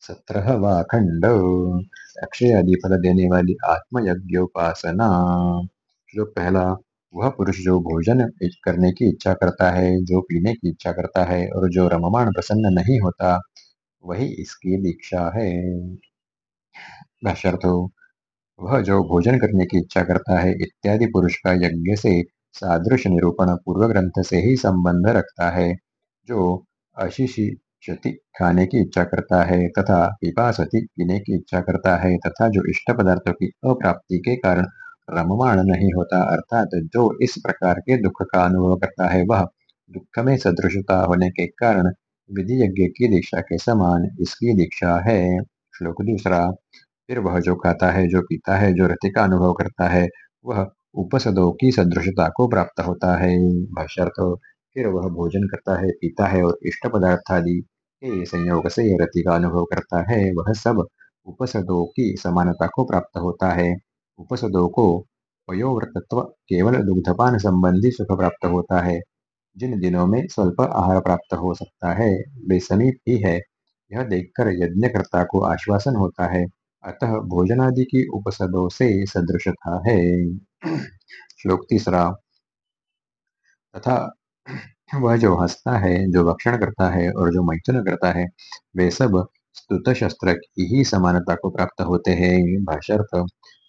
सत्रहवा खंड। अक्षय आदि फल देने वाली आत्मयज्ञोपासना। श्लोक पहला, वह पुरुष जो भोजन करने की इच्छा करता है, जो पीने की इच्छा करता है और जो रममाण प्रसन्न नहीं होता, वही इसकी दीक्षा है। वह जो भोजन करने की इच्छा करता है, इत्यादि पुरुष का यज्ञ से सादृश्य निरूपण पूर्व ग्रंथ से ही संबंध रखता है। जो अशिशी क्षति खाने की इच्छा करता है तथा पिपासति पीने की इच्छा करता है तथा जो इष्ट पदार्थों की अप्राप्ति के कारण रममाण नहीं होता, अर्थात जो इस प्रकार के दुख का अनुभव करता है, वह दुख में सदृशता होने के कारण विधि यज्ञ की दीक्षा के समान इसकी दीक्षा है। श्लोक दूसरा फिर वह जो खाता है, जो पीता है, जो रति का अनुभव करता है, वह उपसदों की सदृशता को प्राप्त होता है। भाष्यर्थ, फिर वह भोजन करता है, पीता है और इष्ट पदार्थ आदि के संयोग से रति का अनुभव करता है। वह सब उपसदों की समानता को प्राप्त होता है। उपसदों को वयोव्रतत्व केवल दुग्धपान संबंधी सुख प्राप्त होता है। जिन दिनों में स्वल्प आहार प्राप्त हो सकता है, वे समीप ही है। यह देखकर यज्ञकर्ता को आश्वासन होता है। अतः भोजनादि की उपसदों से सदृशता है। श्लोक तीसरा। तथा वह जो हंसता है, जो भक्षण करता है और जो मैथुन करता है, वे सब स्तुत शस्त्र की ही समानता को प्राप्त होते हैं भाषार्थ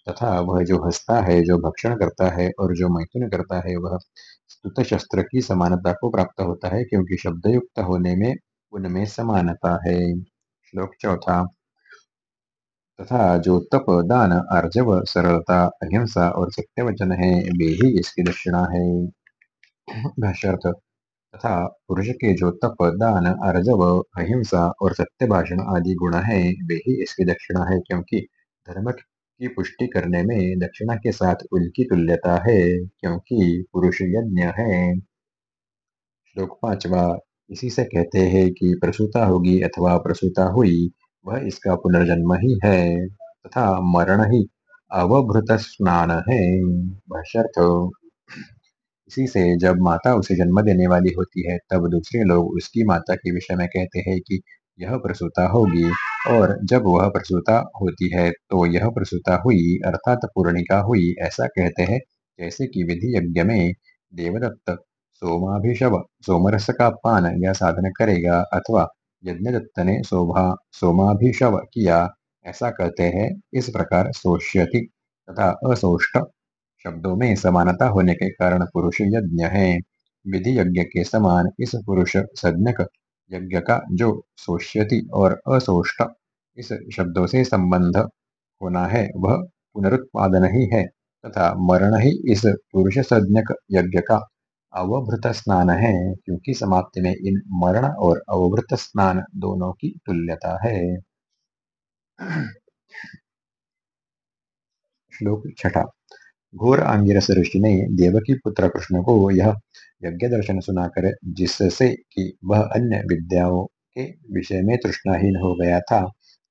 तथा वह जो हंसता है, जो भक्षण करता है और जो मैथुन करता है, वह स्तुत शस्त्र की समानता को प्राप्त होता है, क्योंकि शब्द युक्त होने में उनमें समानता है। श्लोक चौथा। तथा जो तप, दान आर्जव सरलता, अहिंसा और सत्य वचन है, वे ही इसकी दक्षिणा है। तथा पुरुष के जो तप, दान, अर्जव, अहिंसा और सत्य भाषण आदि गुण है, वे ही इसकी दक्षिणा है, क्योंकि धर्म की पुष्टि करने में दक्षिणा के साथ उनकी तुल्यता है, क्योंकि पुरुष यज्ञ है। श्लोक पांचवा, इसी से कहते हैं कि प्रसूता होगी अथवा प्रसूता हुई वह इसका पुनर्जन्म ही है तथा मरण ही अवभृत स्नान है। इसी से जब माता उसे जन्म देने वाली होती है, तब दूसरे लोग उसकी माता के विषय में कहते हैं कि यह प्रसूता होगी और जब वह प्रसूता होती है तो यह प्रसूता हुई अर्थात पूर्णिका हुई, ऐसा कहते हैं। जैसे कि विधि यज्ञ में देवदत्त सोमाभिषव, सोमरस का पान या साधन करेगा अथवा यज्ञदत्त ने शोभा सोमाभिषव किया ऐसा कहते हैं। इस प्रकार सोष्यति तथा असोष्ट शब्दों में समानता होने के कारण पुरुष यज्ञ है। विधि यज्ञ के समान इस पुरुष सज्ञक यज्ञ का जो सोष्यति और असोष्ट इस शब्दों से संबंध होना है, वह पुनरुत्पादन ही है तथा मरण ही इस पुरुष सज्ञक यज्ञ का अवभृत स्नान है, क्योंकि समाप्ति में इन मरण और अवभृत स्नान दोनों की तुल्यता है। श्लोक छठा। घोर आंगिरस ऋषि ने देवकी पुत्र कृष्ण को यह यज्ञ दर्शन सुनाकर जिससे कि वह अन्य विद्याओं के विषय में तृष्णाहीन हो गया था,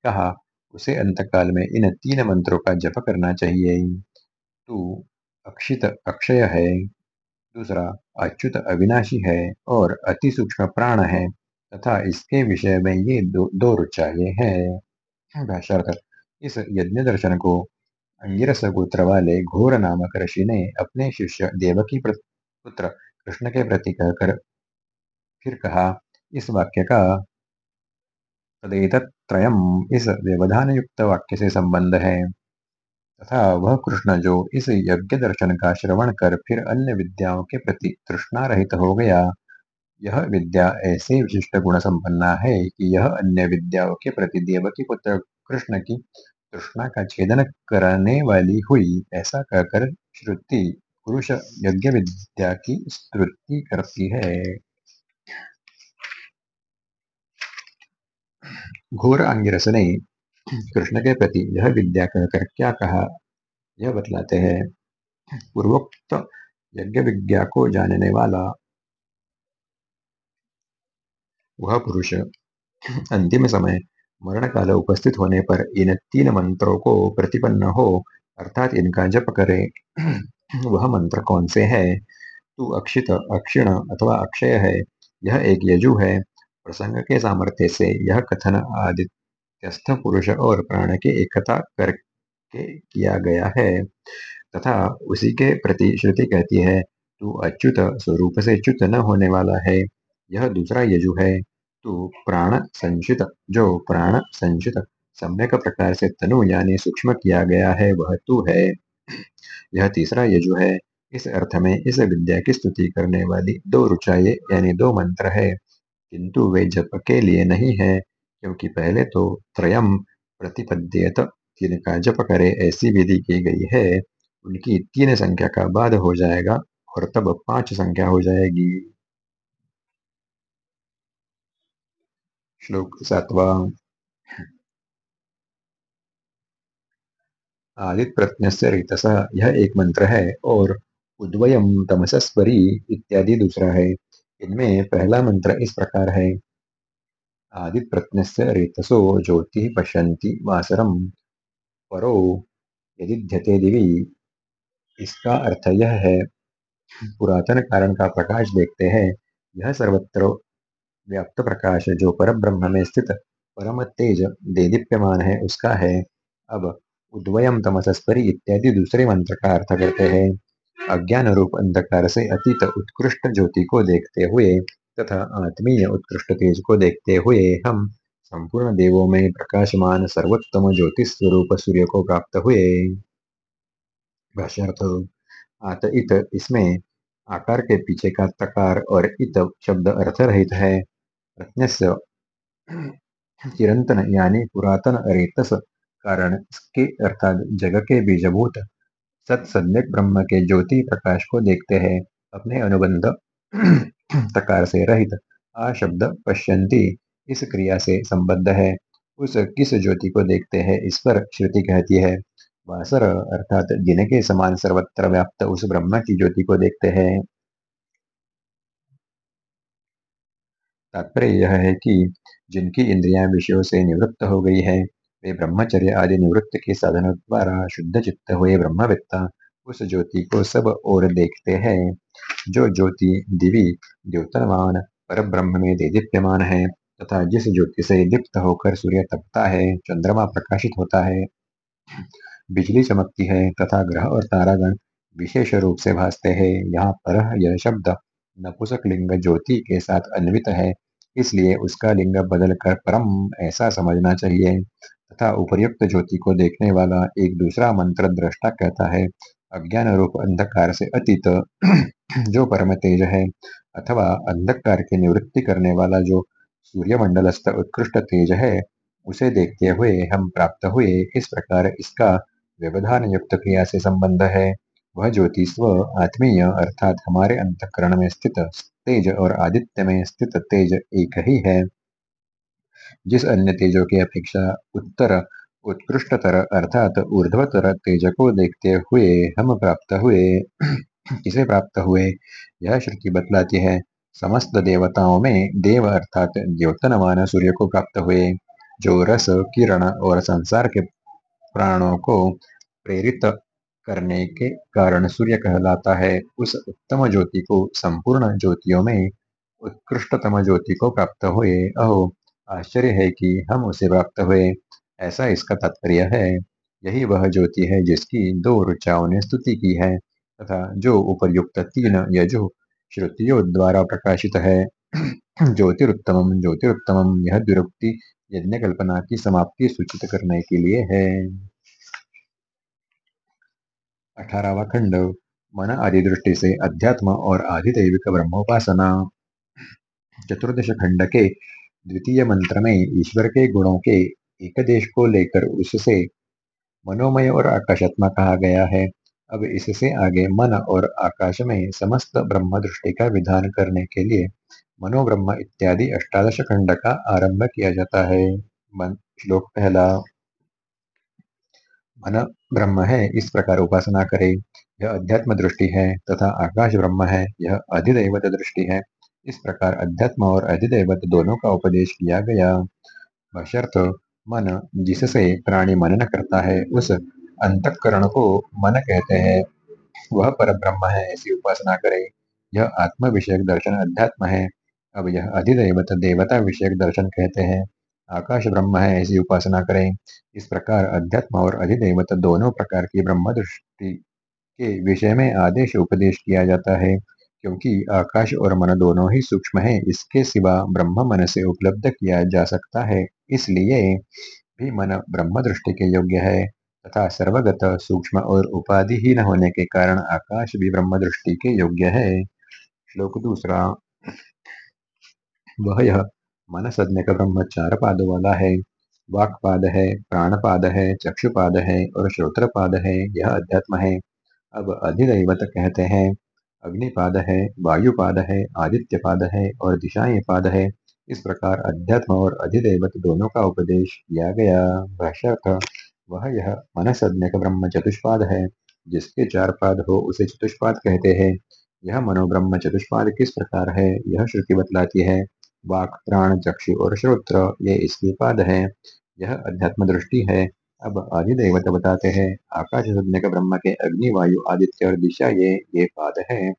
कहा, उसे अंतकाल में इन तीन मंत्रों का जप करना चाहिए। तू अक्षित अक्षय है। दूसरा अच्युत अविनाशी है और अति सूक्ष्म प्राण है तथा इसके विषय में ये दो, दो रुचाए हैं। इस यज्ञ दर्शन को अंगिरस गोत्र वाले घोर नामक ऋषि ने अपने शिष्य देवकी पुत्र कृष्ण के प्रति कहकर फिर कहा इस वाक्य का तदेतत्रयम इस व्यवधान युक्त वाक्य से संबंध है। तथा वह कृष्ण जो इस यज्ञ दर्शन का श्रवण कर फिर अन्य विद्याओं के प्रति तृष्णा रहित हो गया। यह विद्या ऐसे विशिष्ट गुण संपन्ना है कि यह अन्य विद्याओं के प्रति देवकी पुत्र कृष्ण की तृष्णा का छेदन करने वाली हुई। ऐसा कहकर श्रुति पुरुष यज्ञ विद्या की स्तुति करती है। घोर अंगिरस ने कृष्ण के प्रति यह विद्या कहकर क्या कहा? यह बतलाते हैं। पूर्वोक्त यज्ञ विद्या को जानने वाला वह पुरुष अंतिम समय मरण काल उपस्थित होने पर इन तीन मंत्रों को प्रतिपन्न हो, अर्थात इनका जप करे। वह मंत्र कौन से है? तू अक्षित, अक्षिण अथवा अक्षय है, यह एक यजु है। प्रसंग के सामर्थ्य से यह कथन आदित्यस्थ पुरुष और प्राण की एकता करके किया गया है। तथा उसी के प्रति श्रुति कहती है, तू अच्युत स्वरूप से च्युत न होने वाला है। यह दूसरा यजु है। तो प्राण संचित जो प्राण संचित सम्यक प्रकार से तनु यानी सूक्ष्म किया गया है, वह तू है। यह तीसरा यजु है। इस अर्थ में इस विद्या की स्तुति करने वाली दो रुचाए यानी दो मंत्र है। किंतु वे जप के लिए नहीं है। क्योंकि पहले तो त्रयम प्रतिपद्यत, तीन का जप करे ऐसी विधि की गई है, उनकी तीन संख्या का बाद हो जाएगा और तब पाँच संख्या हो जाएगी। श्लोक सातवा। आदित प्रत्नस्य रितस यह एक मंत्र है और उद्वयम तमसस्वरी इत्यादि दूसरा है। इनमें पहला मंत्र इस प्रकार है। आदित प्रत्नस्य रितसो ज्योति पश्यन्ति वासरम परो यदिध्यते दिवी। इसका अर्थ यह है पुरातन कारण का प्रकाश देखते हैं, यह सर्वत्र व्याप्त प्रकाश जो पर ब्रह्म में स्थित परम तेज देदीप्यमान है, उसका है, अब उद्वयम तमसस्परी इत्यादि दूसरे मंत्र का अर्थ करते हैं। अज्ञान रूप अंधकार से अतीत उत्कृष्ट ज्योति को देखते हुए तथा आत्मीय उत्कृष्ट तेज को देखते हुए हम संपूर्ण देवों में प्रकाशमान सर्वोत्तम ज्योतिष स्वरूप सूर्य को प्राप्त हुए। आत इत इसमें आकार के पीछे का तकार और इत शब्द अर्थ रहित है चिरंतन यानी पुरातन रेतस कारण इसके अर्थात जग के बीजभूत सत्सन्यक ब्रह्म के ज्योति प्रकाश को देखते हैं। अपने अनुबंध तकार से रहित आ शब्द पश्यंती इस क्रिया से संबद्ध है। उस किस ज्योति को देखते हैं इस पर श्रुति कहती है। वासर अर्थात दिन के समान सर्वत्र व्याप्त उस ब्रह्म की ज्योति को देखते हैं। तात्पर्य यह है कि जिनकी इंद्रियाँ विषयों से निवृत्त हो गई है, वे ब्रह्मचर्य आदि निवृत्त के साधनों द्वारा शुद्ध चित्त हुए ब्रह्मवेत्ता उस ज्योति को सब और देखते हैं। जो ज्योति दिवी, द्योतनवान पर ब्रह्म में दीप्यमान है, तथा जिस ज्योति से दीप्त होकर सूर्य तपता है, चंद्रमा प्रकाशित होता है। बिजली चमकती है, तथा ग्रह और तारागण विशेष रूप से भासते हैं। यहाँ पर यह शब्द नपुसक लिंग ज्योति के साथ अन्वित है, इसलिए उसका लिंग बदलकर परम ऐसा समझना चाहिए। तथा उपर्युक्त ज्योति को देखने वाला एक दूसरा मंत्र दृष्टा कहता है अज्ञान रूप अंधकार से अतीत। जो परम तेज है, अथवा अंधकार की निवृत्ति करने वाला जो सूर्यमंडलस्थ उत्कृष्ट तेज है, उसे देखते हुए हम प्राप्त हुए इस प्रकार इसका व्यवधान युक्त क्रिया से संबंध है। वह ज्योति स्व आत्मीय अर्थात हमारे अंतकरण में स्थित तेज और आदित्य में स्थित तेज एक ही है। जिस अन्य तेजों की अपेक्षा उत्तर उत्कृष्टतर अर्थात ऊर्ध्वतर तेज को देखते हुए, हम प्राप्त हुए किसे प्राप्त हुए। यह श्रुति बतलाती है, समस्त देवताओं में देव अर्थात द्योतनमान सूर्य को प्राप्त हुए, जो रस, किरण और संसार के प्राणों को प्रेरित करने के कारण सूर्य कहलाता है। उस उत्तम ज्योति को, संपूर्ण ज्योतियों में उत्कृष्टतम ज्योति को प्राप्त हुए। अहो, आश्चर्य है कि हम उसे प्राप्त हुए। ऐसा इसका तात्पर्य है। यही वह ज्योति है जिसकी दो रुचाओं ने स्तुति की है तथा जो उपयुक्त तीन यजु श्रुतियों द्वारा प्रकाशित है। ज्योतिरुत्तम ज्योतिरुत्तम यह द्विरुक्ति यज्ञ कल्पना की समाप्ति सूचित करने के लिए है। अठारहवा खंड, मन आदि दृष्टि से अध्यात्म और आधिदैविक ब्रह्मोपासना। चतुर्दश खंड के द्वितीय मंत्र में ईश्वर के गुणों के एक देश को लेकर उससे मनोमय और आकाशात्मा कहा गया है। अब इससे आगे मन और आकाश में समस्त ब्रह्म दृष्टि का विधान करने के लिए मनोब्रह्म इत्यादि अष्टादश खंड का आरंभ किया जाता है। श्लोक पहला। मन ब्रह्म है, इस प्रकार उपासना करे। यह अध्यात्म दृष्टि है तथा आकाश ब्रह्म है, यह अधिदैवत दृष्टि है। इस प्रकार अध्यात्म और अधिदैवत दोनों का उपदेश किया गया। मन जिससे प्राणी मनन करता है, उस अंतकरण को मन कहते हैं। वह पर ब्रह्म है, ऐसी उपासना करे। यह आत्म विषयक दर्शन अध्यात्म है। अब यह अधिदेवत देवता विषयक दर्शन कहते हैं। आकाश ब्रह्म है, ऐसी उपासना करें। इस प्रकार अध्यात्म और अधिदेवत दोनों प्रकार की ब्रह्म दृष्टि के विषय में आदेश उपदेश किया जाता है। क्योंकि आकाश और मन दोनों ही सूक्ष्म है, इसके सिवा ब्रह्म मन से उपलब्ध किया जा सकता है। इसलिए भी मन ब्रह्म दृष्टि के योग्य है, तथा सर्वगत सूक्ष्म और उपाधि ही न होने के कारण आकाश भी ब्रह्म दृष्टि के योग्य है। श्लोक दूसरा, वह यह, मन सज्ञ का ब्रह्म चार पादों वाला है। वाक्पाद है, प्राणपाद है, चक्षुपाद है और श्रोत्रपाद है, यह अध्यात्म है। अब अधिदैवत कहते हैं अग्निपाद है, वायुपाद है, आदित्यपाद है और दिशाएँ पाद है। इस प्रकार अध्यात्म और अधिदैवत दोनों का उपदेश किया गया। भाष्यर्थ, वह यह मनसज्ञक ब्रह्म चतुष्पाद है। जिसके चार पाद हो उसे चतुष्पाद कहते हैं। यह मनोब्रह्म चतुष्पाद किस प्रकार है? यह श्रुति बतलाती है। वाक, प्राण, चक्षु और श्रोत्र, ये इसके पाद है। यह अध्यात्म दृष्टि है। अब आदिदेवत बताते हैं, आकाश का ब्रह्म के अग्नि, वायु, आदित्य और दिशा, ये ये पाद है।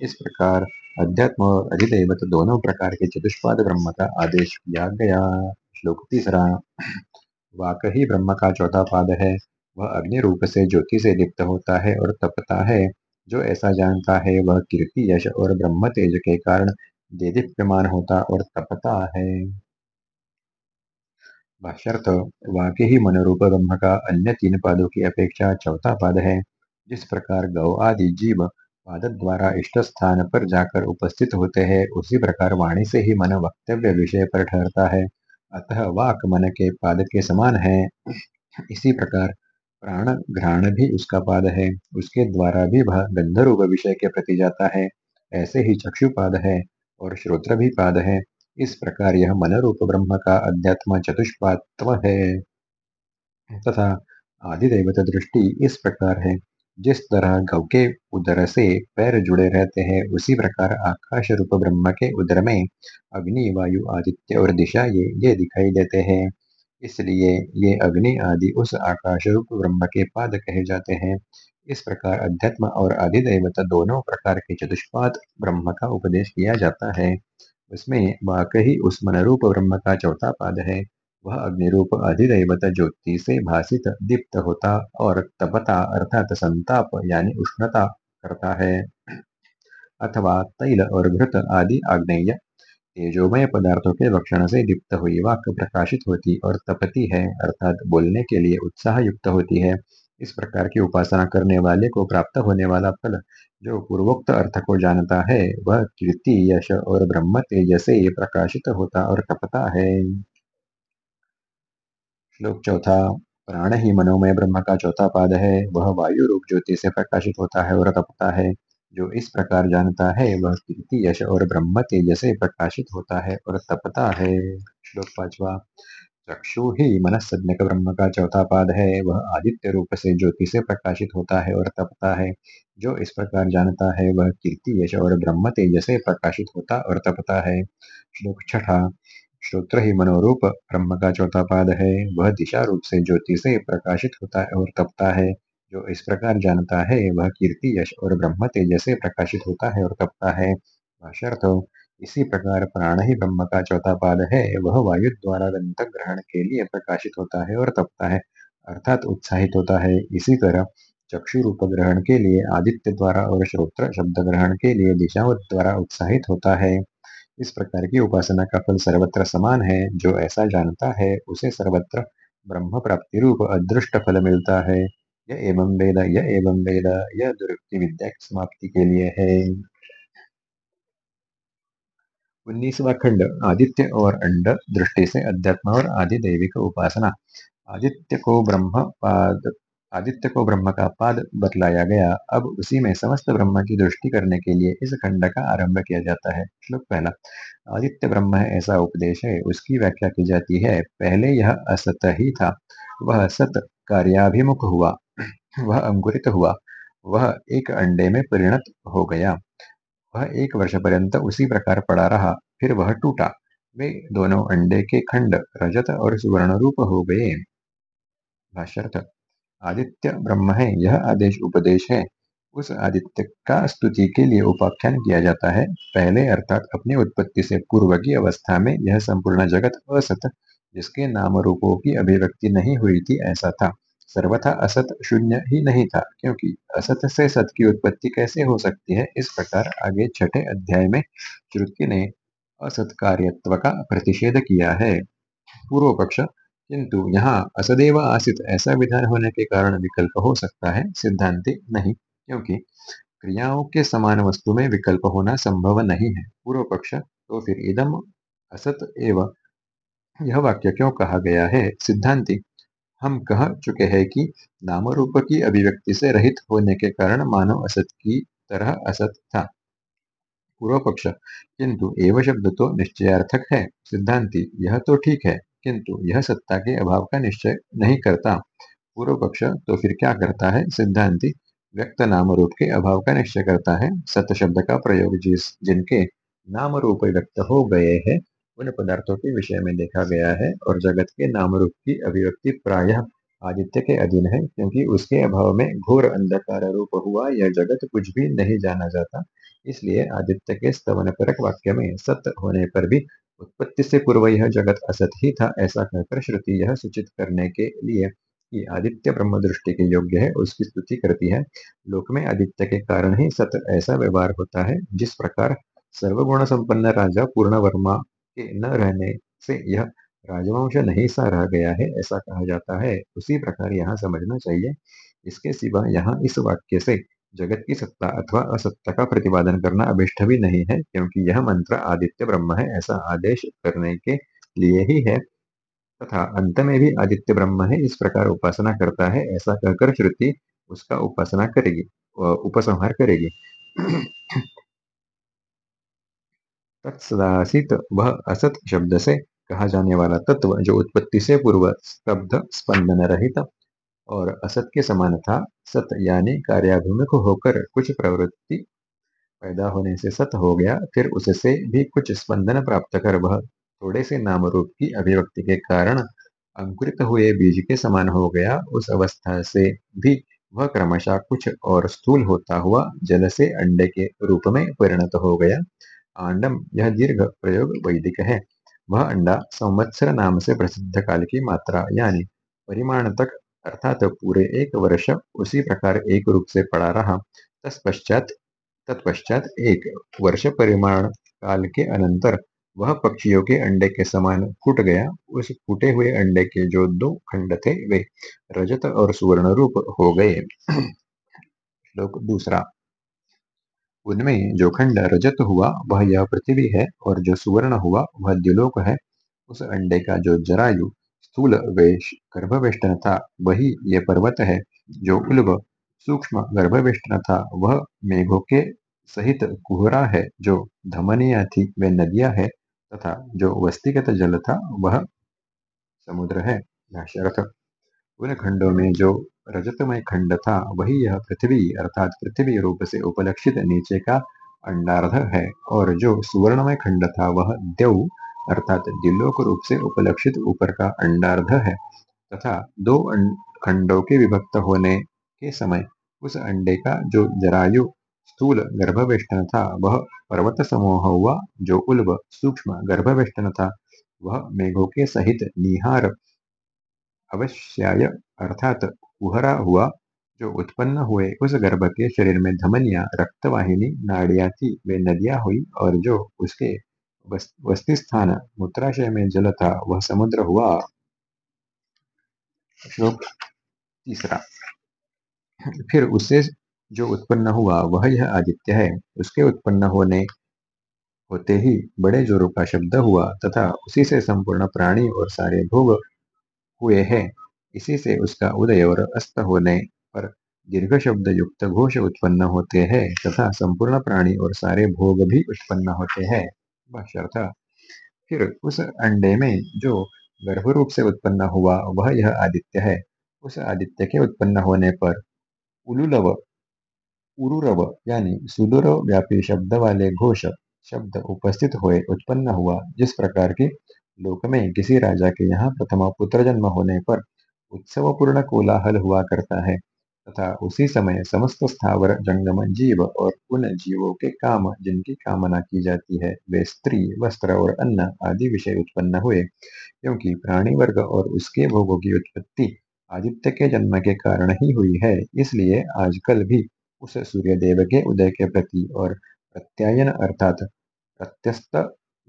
इस प्रकार अध्यात्म और अधिदेवत दोनों प्रकार के चतुष्पाद ब्रह्म का आदेश किया गया। श्लोक तीसरा वाक ही ब्रह्म का चौथा पाद है। वह अग्नि रूप से ज्योति से लिप्त होता है और तपता है। जो ऐसा जानता है, वह कीर्ति, यश और ब्रह्म तेज के कारण देदीप्यमान होता और तपता है। भाष्यर्थ वाक्य ही मनोरूप ब्रह्म का अन्य तीन पादों की अपेक्षा चौथा पाद है, जिस प्रकार गौ आदि जीव पाद द्वारा इष्ट स्थान पर जाकर उपस्थित होते हैं, उसी प्रकार वाणी से ही मन वक्तव्य विषय पर ठहरता है। अतः वाक मन के पाद के समान है। इसी प्रकार प्राण घ्राण भी उसका पाद है। उसके द्वारा भी वह गंधरूप विषय के प्रति जाता है। ऐसे ही चक्षुपाद है और श्रोत्र भी पाद है। इस प्रकार यह मन रूप ब्रह्म का अध्यात्म चतुष्पात्व है। तथा आदिदेवता दृष्टि इस प्रकार है। जिस तरह गौ के उदर से पैर जुड़े रहते हैं, उसी प्रकार आकाश रूप ब्रह्म के उदर में अग्नि, वायु, आदित्य और दिशा ये ये दिखाई देते हैं। इसलिए ये अग्नि आदि उस आकाश रूप ब्रह्म के पाद कहे जाते हैं। इस प्रकार अध्यात्म और आदिदेवता दोनों प्रकार के चतुष्पाद ब्रह्म का उपदेश किया जाता है। उसमें वाकई उस मनरूप ब्रह्म का चौथा पाद है। वह अग्निरूप अधिदैवत ज्योति से भाषित दीप्त होता और तपता अर्थात संताप यानी उष्णता करता है। अथवा तैल और घृत आदि आग्नेय तेजोमय पदार्थों के भक्षण से दीप्त हुई वाक प्रकाशित होती और तपती है, अर्थात बोलने के लिए उत्साह युक्त होती है। इस प्रकार की उपासना करने वाले को प्राप्त होने वाला फल, जो पूर्वोक्त अर्थ को जानता है, वह कीर्ति, यश और ब्रह्म तेज से प्रकाशित होता और तपता है। श्लोक चौथा, प्राण ही मनोमय ब्रह्म का चौथा पाद है, वह वायु रूप ज्योति से प्रकाशित होता है और तपता है। जो इस प्रकार जानता है, वह कीर्ति, यश और ब्रह्म तेज से प्रकाशित होता है और तपता है। श्लोक पांचवा चक्षु ही मनस्सज्ञक ब्रह्म का चौथा पाद है। वह आदित्य रूप से ज्योति से प्रकाशित होता है और तपता है। जो इस प्रकार जानता है, वह कीर्ति यश और ब्रह्म तेज से प्रकाशित होता और तपता है। श्लोक छठा, श्रोत्र ही मनोरूप ब्रह्म का चौथा पाद है। वह दिशा रूप से ज्योति से प्रकाशित होता है और तपता है। जो इस प्रकार जानता है, वह कीर्ति यश और ब्रह्म तेज से प्रकाशित होता है और तपता है। इसी प्रकार प्राण ही ब्रह्म का चौथा पाद है, वह वायु द्वारा दंत ग्रहण के लिए प्रकाशित होता है और तपता है, अर्थात उत्साहित होता है। इसी तरह चक्षु रूप ग्रहण के लिए आदित्य द्वारा और श्रोत्र शब्द ग्रहण के लिए दिशाओं द्वारा उत्साहित होता है। इस प्रकार की उपासना का फल सर्वत्र समान है, जो ऐसा जानता है, उसे सर्वत्र ब्रह्म प्राप्ति रूप अदृष्ट फल मिलता है। यह एवं वेद यह एवं वेद, यह दुरुक्ति विद्या समाप्ति के लिए है। उन्नीसवा खंड आदित्य और अंड दृष्टि से अध्यात्म और आदि दैविक उपासना आदित्य को ब्रह्म पाद आदित्य को ब्रह्म का पाद बतलाया गया अब उसी में समस्त ब्रह्म की दृष्टि करने के लिए इस खंड का आरंभ किया जाता है श्लोक पहला आदित्य ब्रह्म है ऐसा उपदेश है उसकी व्याख्या की जाती है पहले यह असत ही था वह सत कार्याभिमुख हुआ वह अंकुरित हुआ वह एक अंडे में परिणत हो गया वह एक वर्ष पर्यंत उसी प्रकार पड़ा रहा। फिर वह टूटा। वे दोनों अंडे के खंड, रजत और सुवर्ण रूप हो गए। आदित्य ब्रह्म है, यह आदेश उपदेश है। उस आदित्य का स्तुति के लिए उपाख्यान किया जाता है। पहले अर्थात अपनी उत्पत्ति से पूर्व की अवस्था में यह संपूर्ण जगत असत, जिसके नाम रूपों की अभिव्यक्ति नहीं हुई थी, ऐसा था। सर्वथा असत शून्य ही नहीं था, क्योंकि असत से सत की उत्पत्ति कैसे हो सकती है? इस प्रकार आगे छठे अध्याय में श्रुति ने असत कार्यत्व का प्रतिषेध किया है। पूर्व पक्ष किंतु यहाँ असदेव आसित ऐसा विधान होने के कारण विकल्प हो सकता है? सिद्धांति नहीं, क्योंकि क्रियाओं के समान वस्तु में विकल्प होना संभव नहीं है। पूर्व पक्ष तो फिर इदम असत एव, यह वाक्य क्यों कहा गया है? सिद्धांति हम कह चुके हैं कि नाम रूप की अभिव्यक्ति से रहित होने के कारण मानव असत की तरह असत था। पूर्व पक्ष, किंतु एव शब्द तो निश्चयार्थक है। सिद्धांति, यह तो ठीक है, किंतु यह सत्ता के अभाव का निश्चय नहीं करता। पूर्व पक्ष तो फिर क्या करता है? सिद्धांति, व्यक्त नाम रूप के अभाव का निश्चय करता है। सत्य शब्द का प्रयोग जिस, जिनके नाम रूप व्यक्त हो गए हैं उन पदार्थों के विषय में देखा गया है और जगत के नाम रूप की अभिव्यक्ति प्रायः आदित्य के अधीन है, क्योंकि उसके अभाव में घोर अंधकार रूप हुआ यह जगत कुछ भी नहीं जाना जाता। इसलिए आदित्य के स्तवन परक वाक्य में सत्य होने पर भी उत्पत्ति से पूर्व यह जगत असत ही था, ऐसा कहकर श्रुति यह सूचित करने के लिए कि आदित्य ब्रह्म दृष्टि के योग्य है, उसकी स्तुति करती है। लोक में आदित्य के कारण ही सत ऐसा व्यवहार होता है, जिस प्रकार सर्वगुण संपन्न राजा पूर्ण वर्मा के न रहने से यह राजवंश नहीं सा रह गया है, ऐसा कहा जाता है। उसी प्रकार यहाँ समझना चाहिए, इसके सिवा यहाँ इस वाक्य से जगत की सत्ता अथवा असत्ता का प्रतिपादन करना अभिष्ट भी नहीं है, क्योंकि यह मंत्र आदित्य ब्रह्म है, ऐसा आदेश करने के लिए ही है। तथा अंत में भी आदित्य ब्रह्म है, इस प्रकार उपासना करता है, ऐसा कहकर श्रुति उसका उपासना करेगी उपसंहार करेगी। तत्सदासित वह असत शब्द से कहा जाने वाला तत्व जो उत्पत्ति से पूर्व स्तब्ध स्पंदन रहित और असत के समान था, सत यानी कार्याभिमुख होकर कुछ प्रवृत्ति पैदा होने से सत हो गया, फिर उससे भी कुछ स्पंदन प्राप्त कर वह थोड़े से नाम रूप की अभिव्यक्ति के कारण अंकुरित हुए बीज के समान हो गया। उस अवस्था से भी वह क्रमशः कुछ और स्थूल होता हुआ जल से अंडे के रूप में परिणत हो गया। आंडम, यह दीर्घ प्रयोग वैदिक है। वह अंडा संवत्सर नाम से प्रसिद्ध काल की मात्रा, यानी परिमाण तक, अर्थात पूरे एक वर्ष उसी प्रकार एक रूप से पड़ा रहा। तत्पश्चात तत्पश्चात एक वर्ष परिमाण काल के अनंतर, वह पक्षियों के अंडे के समान फूट गया। उस फूटे हुए अंडे के जो दो खंड थे, वे रजत और सुवर्ण रूप हो गए। श्लोक दूसरा। उनमें जो खंड रजत हुआ, वह यह पृथ्वी है और जो सुवर्ण हुआ, वह द्युलोक है। उस अंडे का जो जरायु, स्थूल वेश गर्भवेष्टन था वही ये पर्वत है। जो उल्ब, सूक्ष्म गर्भवेष्टन था वह मेघों के सहित कुहरा है। जो धमनिया थी, वे नदियाँ है, तथा जो वस्तिगत जल था, वह समुद्र है। उन खंडों में जो रजतमय खंड था वही यह पृथ्वी अर्थात पृथ्वी रूप से उपलक्षित नीचे का अंडार्ध है और जो सुवर्णमय खंड था वह देव अर्थात दिलोक रूप से उपलक्षित ऊपर का अंडार्ध है तथा दो खंडों के विभक्त होने के समय उस अंडे का जो जरायु, स्थूल गर्भवेष्टन था, वह पर्वत समूह हुआ, जो उल्ब सूक्ष्म गर्भवेष्टन था, वह मेघों के सहित निहार अवश्याय। अर्थात उहरा हुआ, जो उत्पन्न हुए उस गर्भ के शरीर में धमनिया, रक्तवाहिनी नाड़िया थी वे नदियाँ हुई और जो उसके वस्ती स्थान मूत्राशय में जल था, वह समुद्र हुआ। श्लोक तीसरा। फिर उससे जो उत्पन्न हुआ, वह यह आदित्य है। उसके उत्पन्न होने, होते ही बड़े जोरों का शब्द हुआ तथा उसी से संपूर्ण प्राणी और सारे भोग हुए हैं। इसी से उसका उदय और अस्त होने पर दीर्घ शब्द युक्त घोष उत्पन्न होते हैं तथा संपूर्ण प्राणी और सारे भोग भी उत्पन्न होते हैं। फिर उस अंडे में जो गर्भ रूप से उत्पन्न हुआ, वह यह आदित्य है। उस आदित्य के उत्पन्न होने पर उलुलव, उरुरव यानी सुदूर व्यापी शब्द वाले घोष शब्द उपस्थित हुए उत्पन्न हुआ, जिस प्रकार की लोक में किसी राजा के यहाँ प्रथम पुत्र जन्म होने पर उत्सव पूर्ण कोलाहल हुआ करता है, तथा उसी समय समस्त स्थावर जंगम जीव और उन जीवों के काम जिनकी कामना की जाती है, वे स्त्री, वस्त्र और अन्न आदि विषय उत्पन्न हुए, क्योंकि प्राणी वर्ग और उसके भोगों की उत्पत्ति आदित्य के जन्म के कारण ही हुई है, इसलिए आजकल भी उस सूर्य देव के उदय के प्रति और प्रत्यायन अर्थात प्रत्यस्त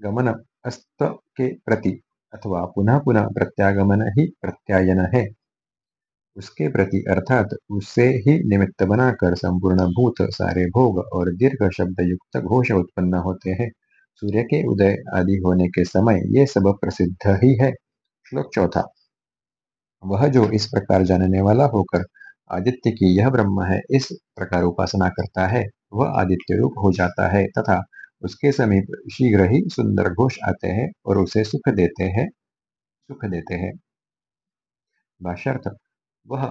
गमन अस्त के प्रति, अथवा पुनः पुनः प्रत्यागमन ही प्रत्यायन है। उसके प्रति अर्थात उससे ही निमित्त बनाकर संपूर्ण भूत, सारे भोग और दीर्घ शब्द युक्त घोष उत्पन्न होते हैं। सूर्य के उदय आदि होने के समय ये सब प्रसिद्ध ही है। श्लोक चौथा। वह जो इस प्रकार जानने वाला होकर आदित्य की यह ब्रह्म है, इस प्रकार उपासना करता है, वह आदित्य रूप हो जाता है, तथा उसके समीप शीघ्र ही सुंदर घोष आते हैं और उसे सुख देते हैं, सुख देते हैं। वह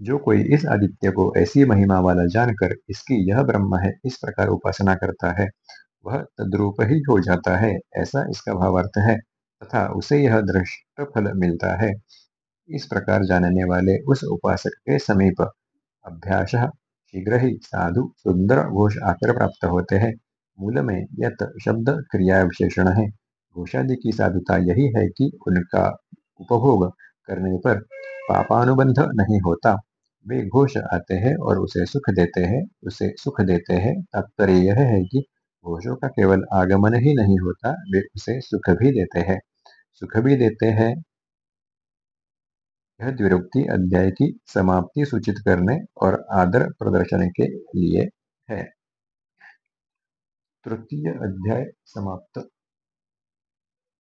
जो कोई इस आदित्य को ऐसी महिमा वाला जानकर इसकी यह ब्रह्म है, इस प्रकार उपासना करता है, वह तद्रूप ही हो जाता है, ऐसा इसका भावार्थ है, तथा उसे यह दृष्ट फल मिलता है। इस प्रकार जानने वाले उस उपासक के समीप अभ्यास शीघ्र ही साधु, सुंदर घोष आकर प्राप्त होते हैं। मूल में यत शब्द क्रिया विशेषण है घोषादि की साधुता यही है कि उनका उपभोग करने पर पापानुबंध नहीं होता। वे घोष आते हैं और उसे सुख देते हैं, उसे सुख देते हैं। तात्पर्य यह है कि घोषों का केवल आगमन ही नहीं होता, वे उसे सुख भी देते हैं। सुख भी देते हैं। यह द्विरुक्ति अध्याय की समाप्ति सूचित करने और आदर प्रदर्शन के लिए है। तृतीय अध्याय समाप्त।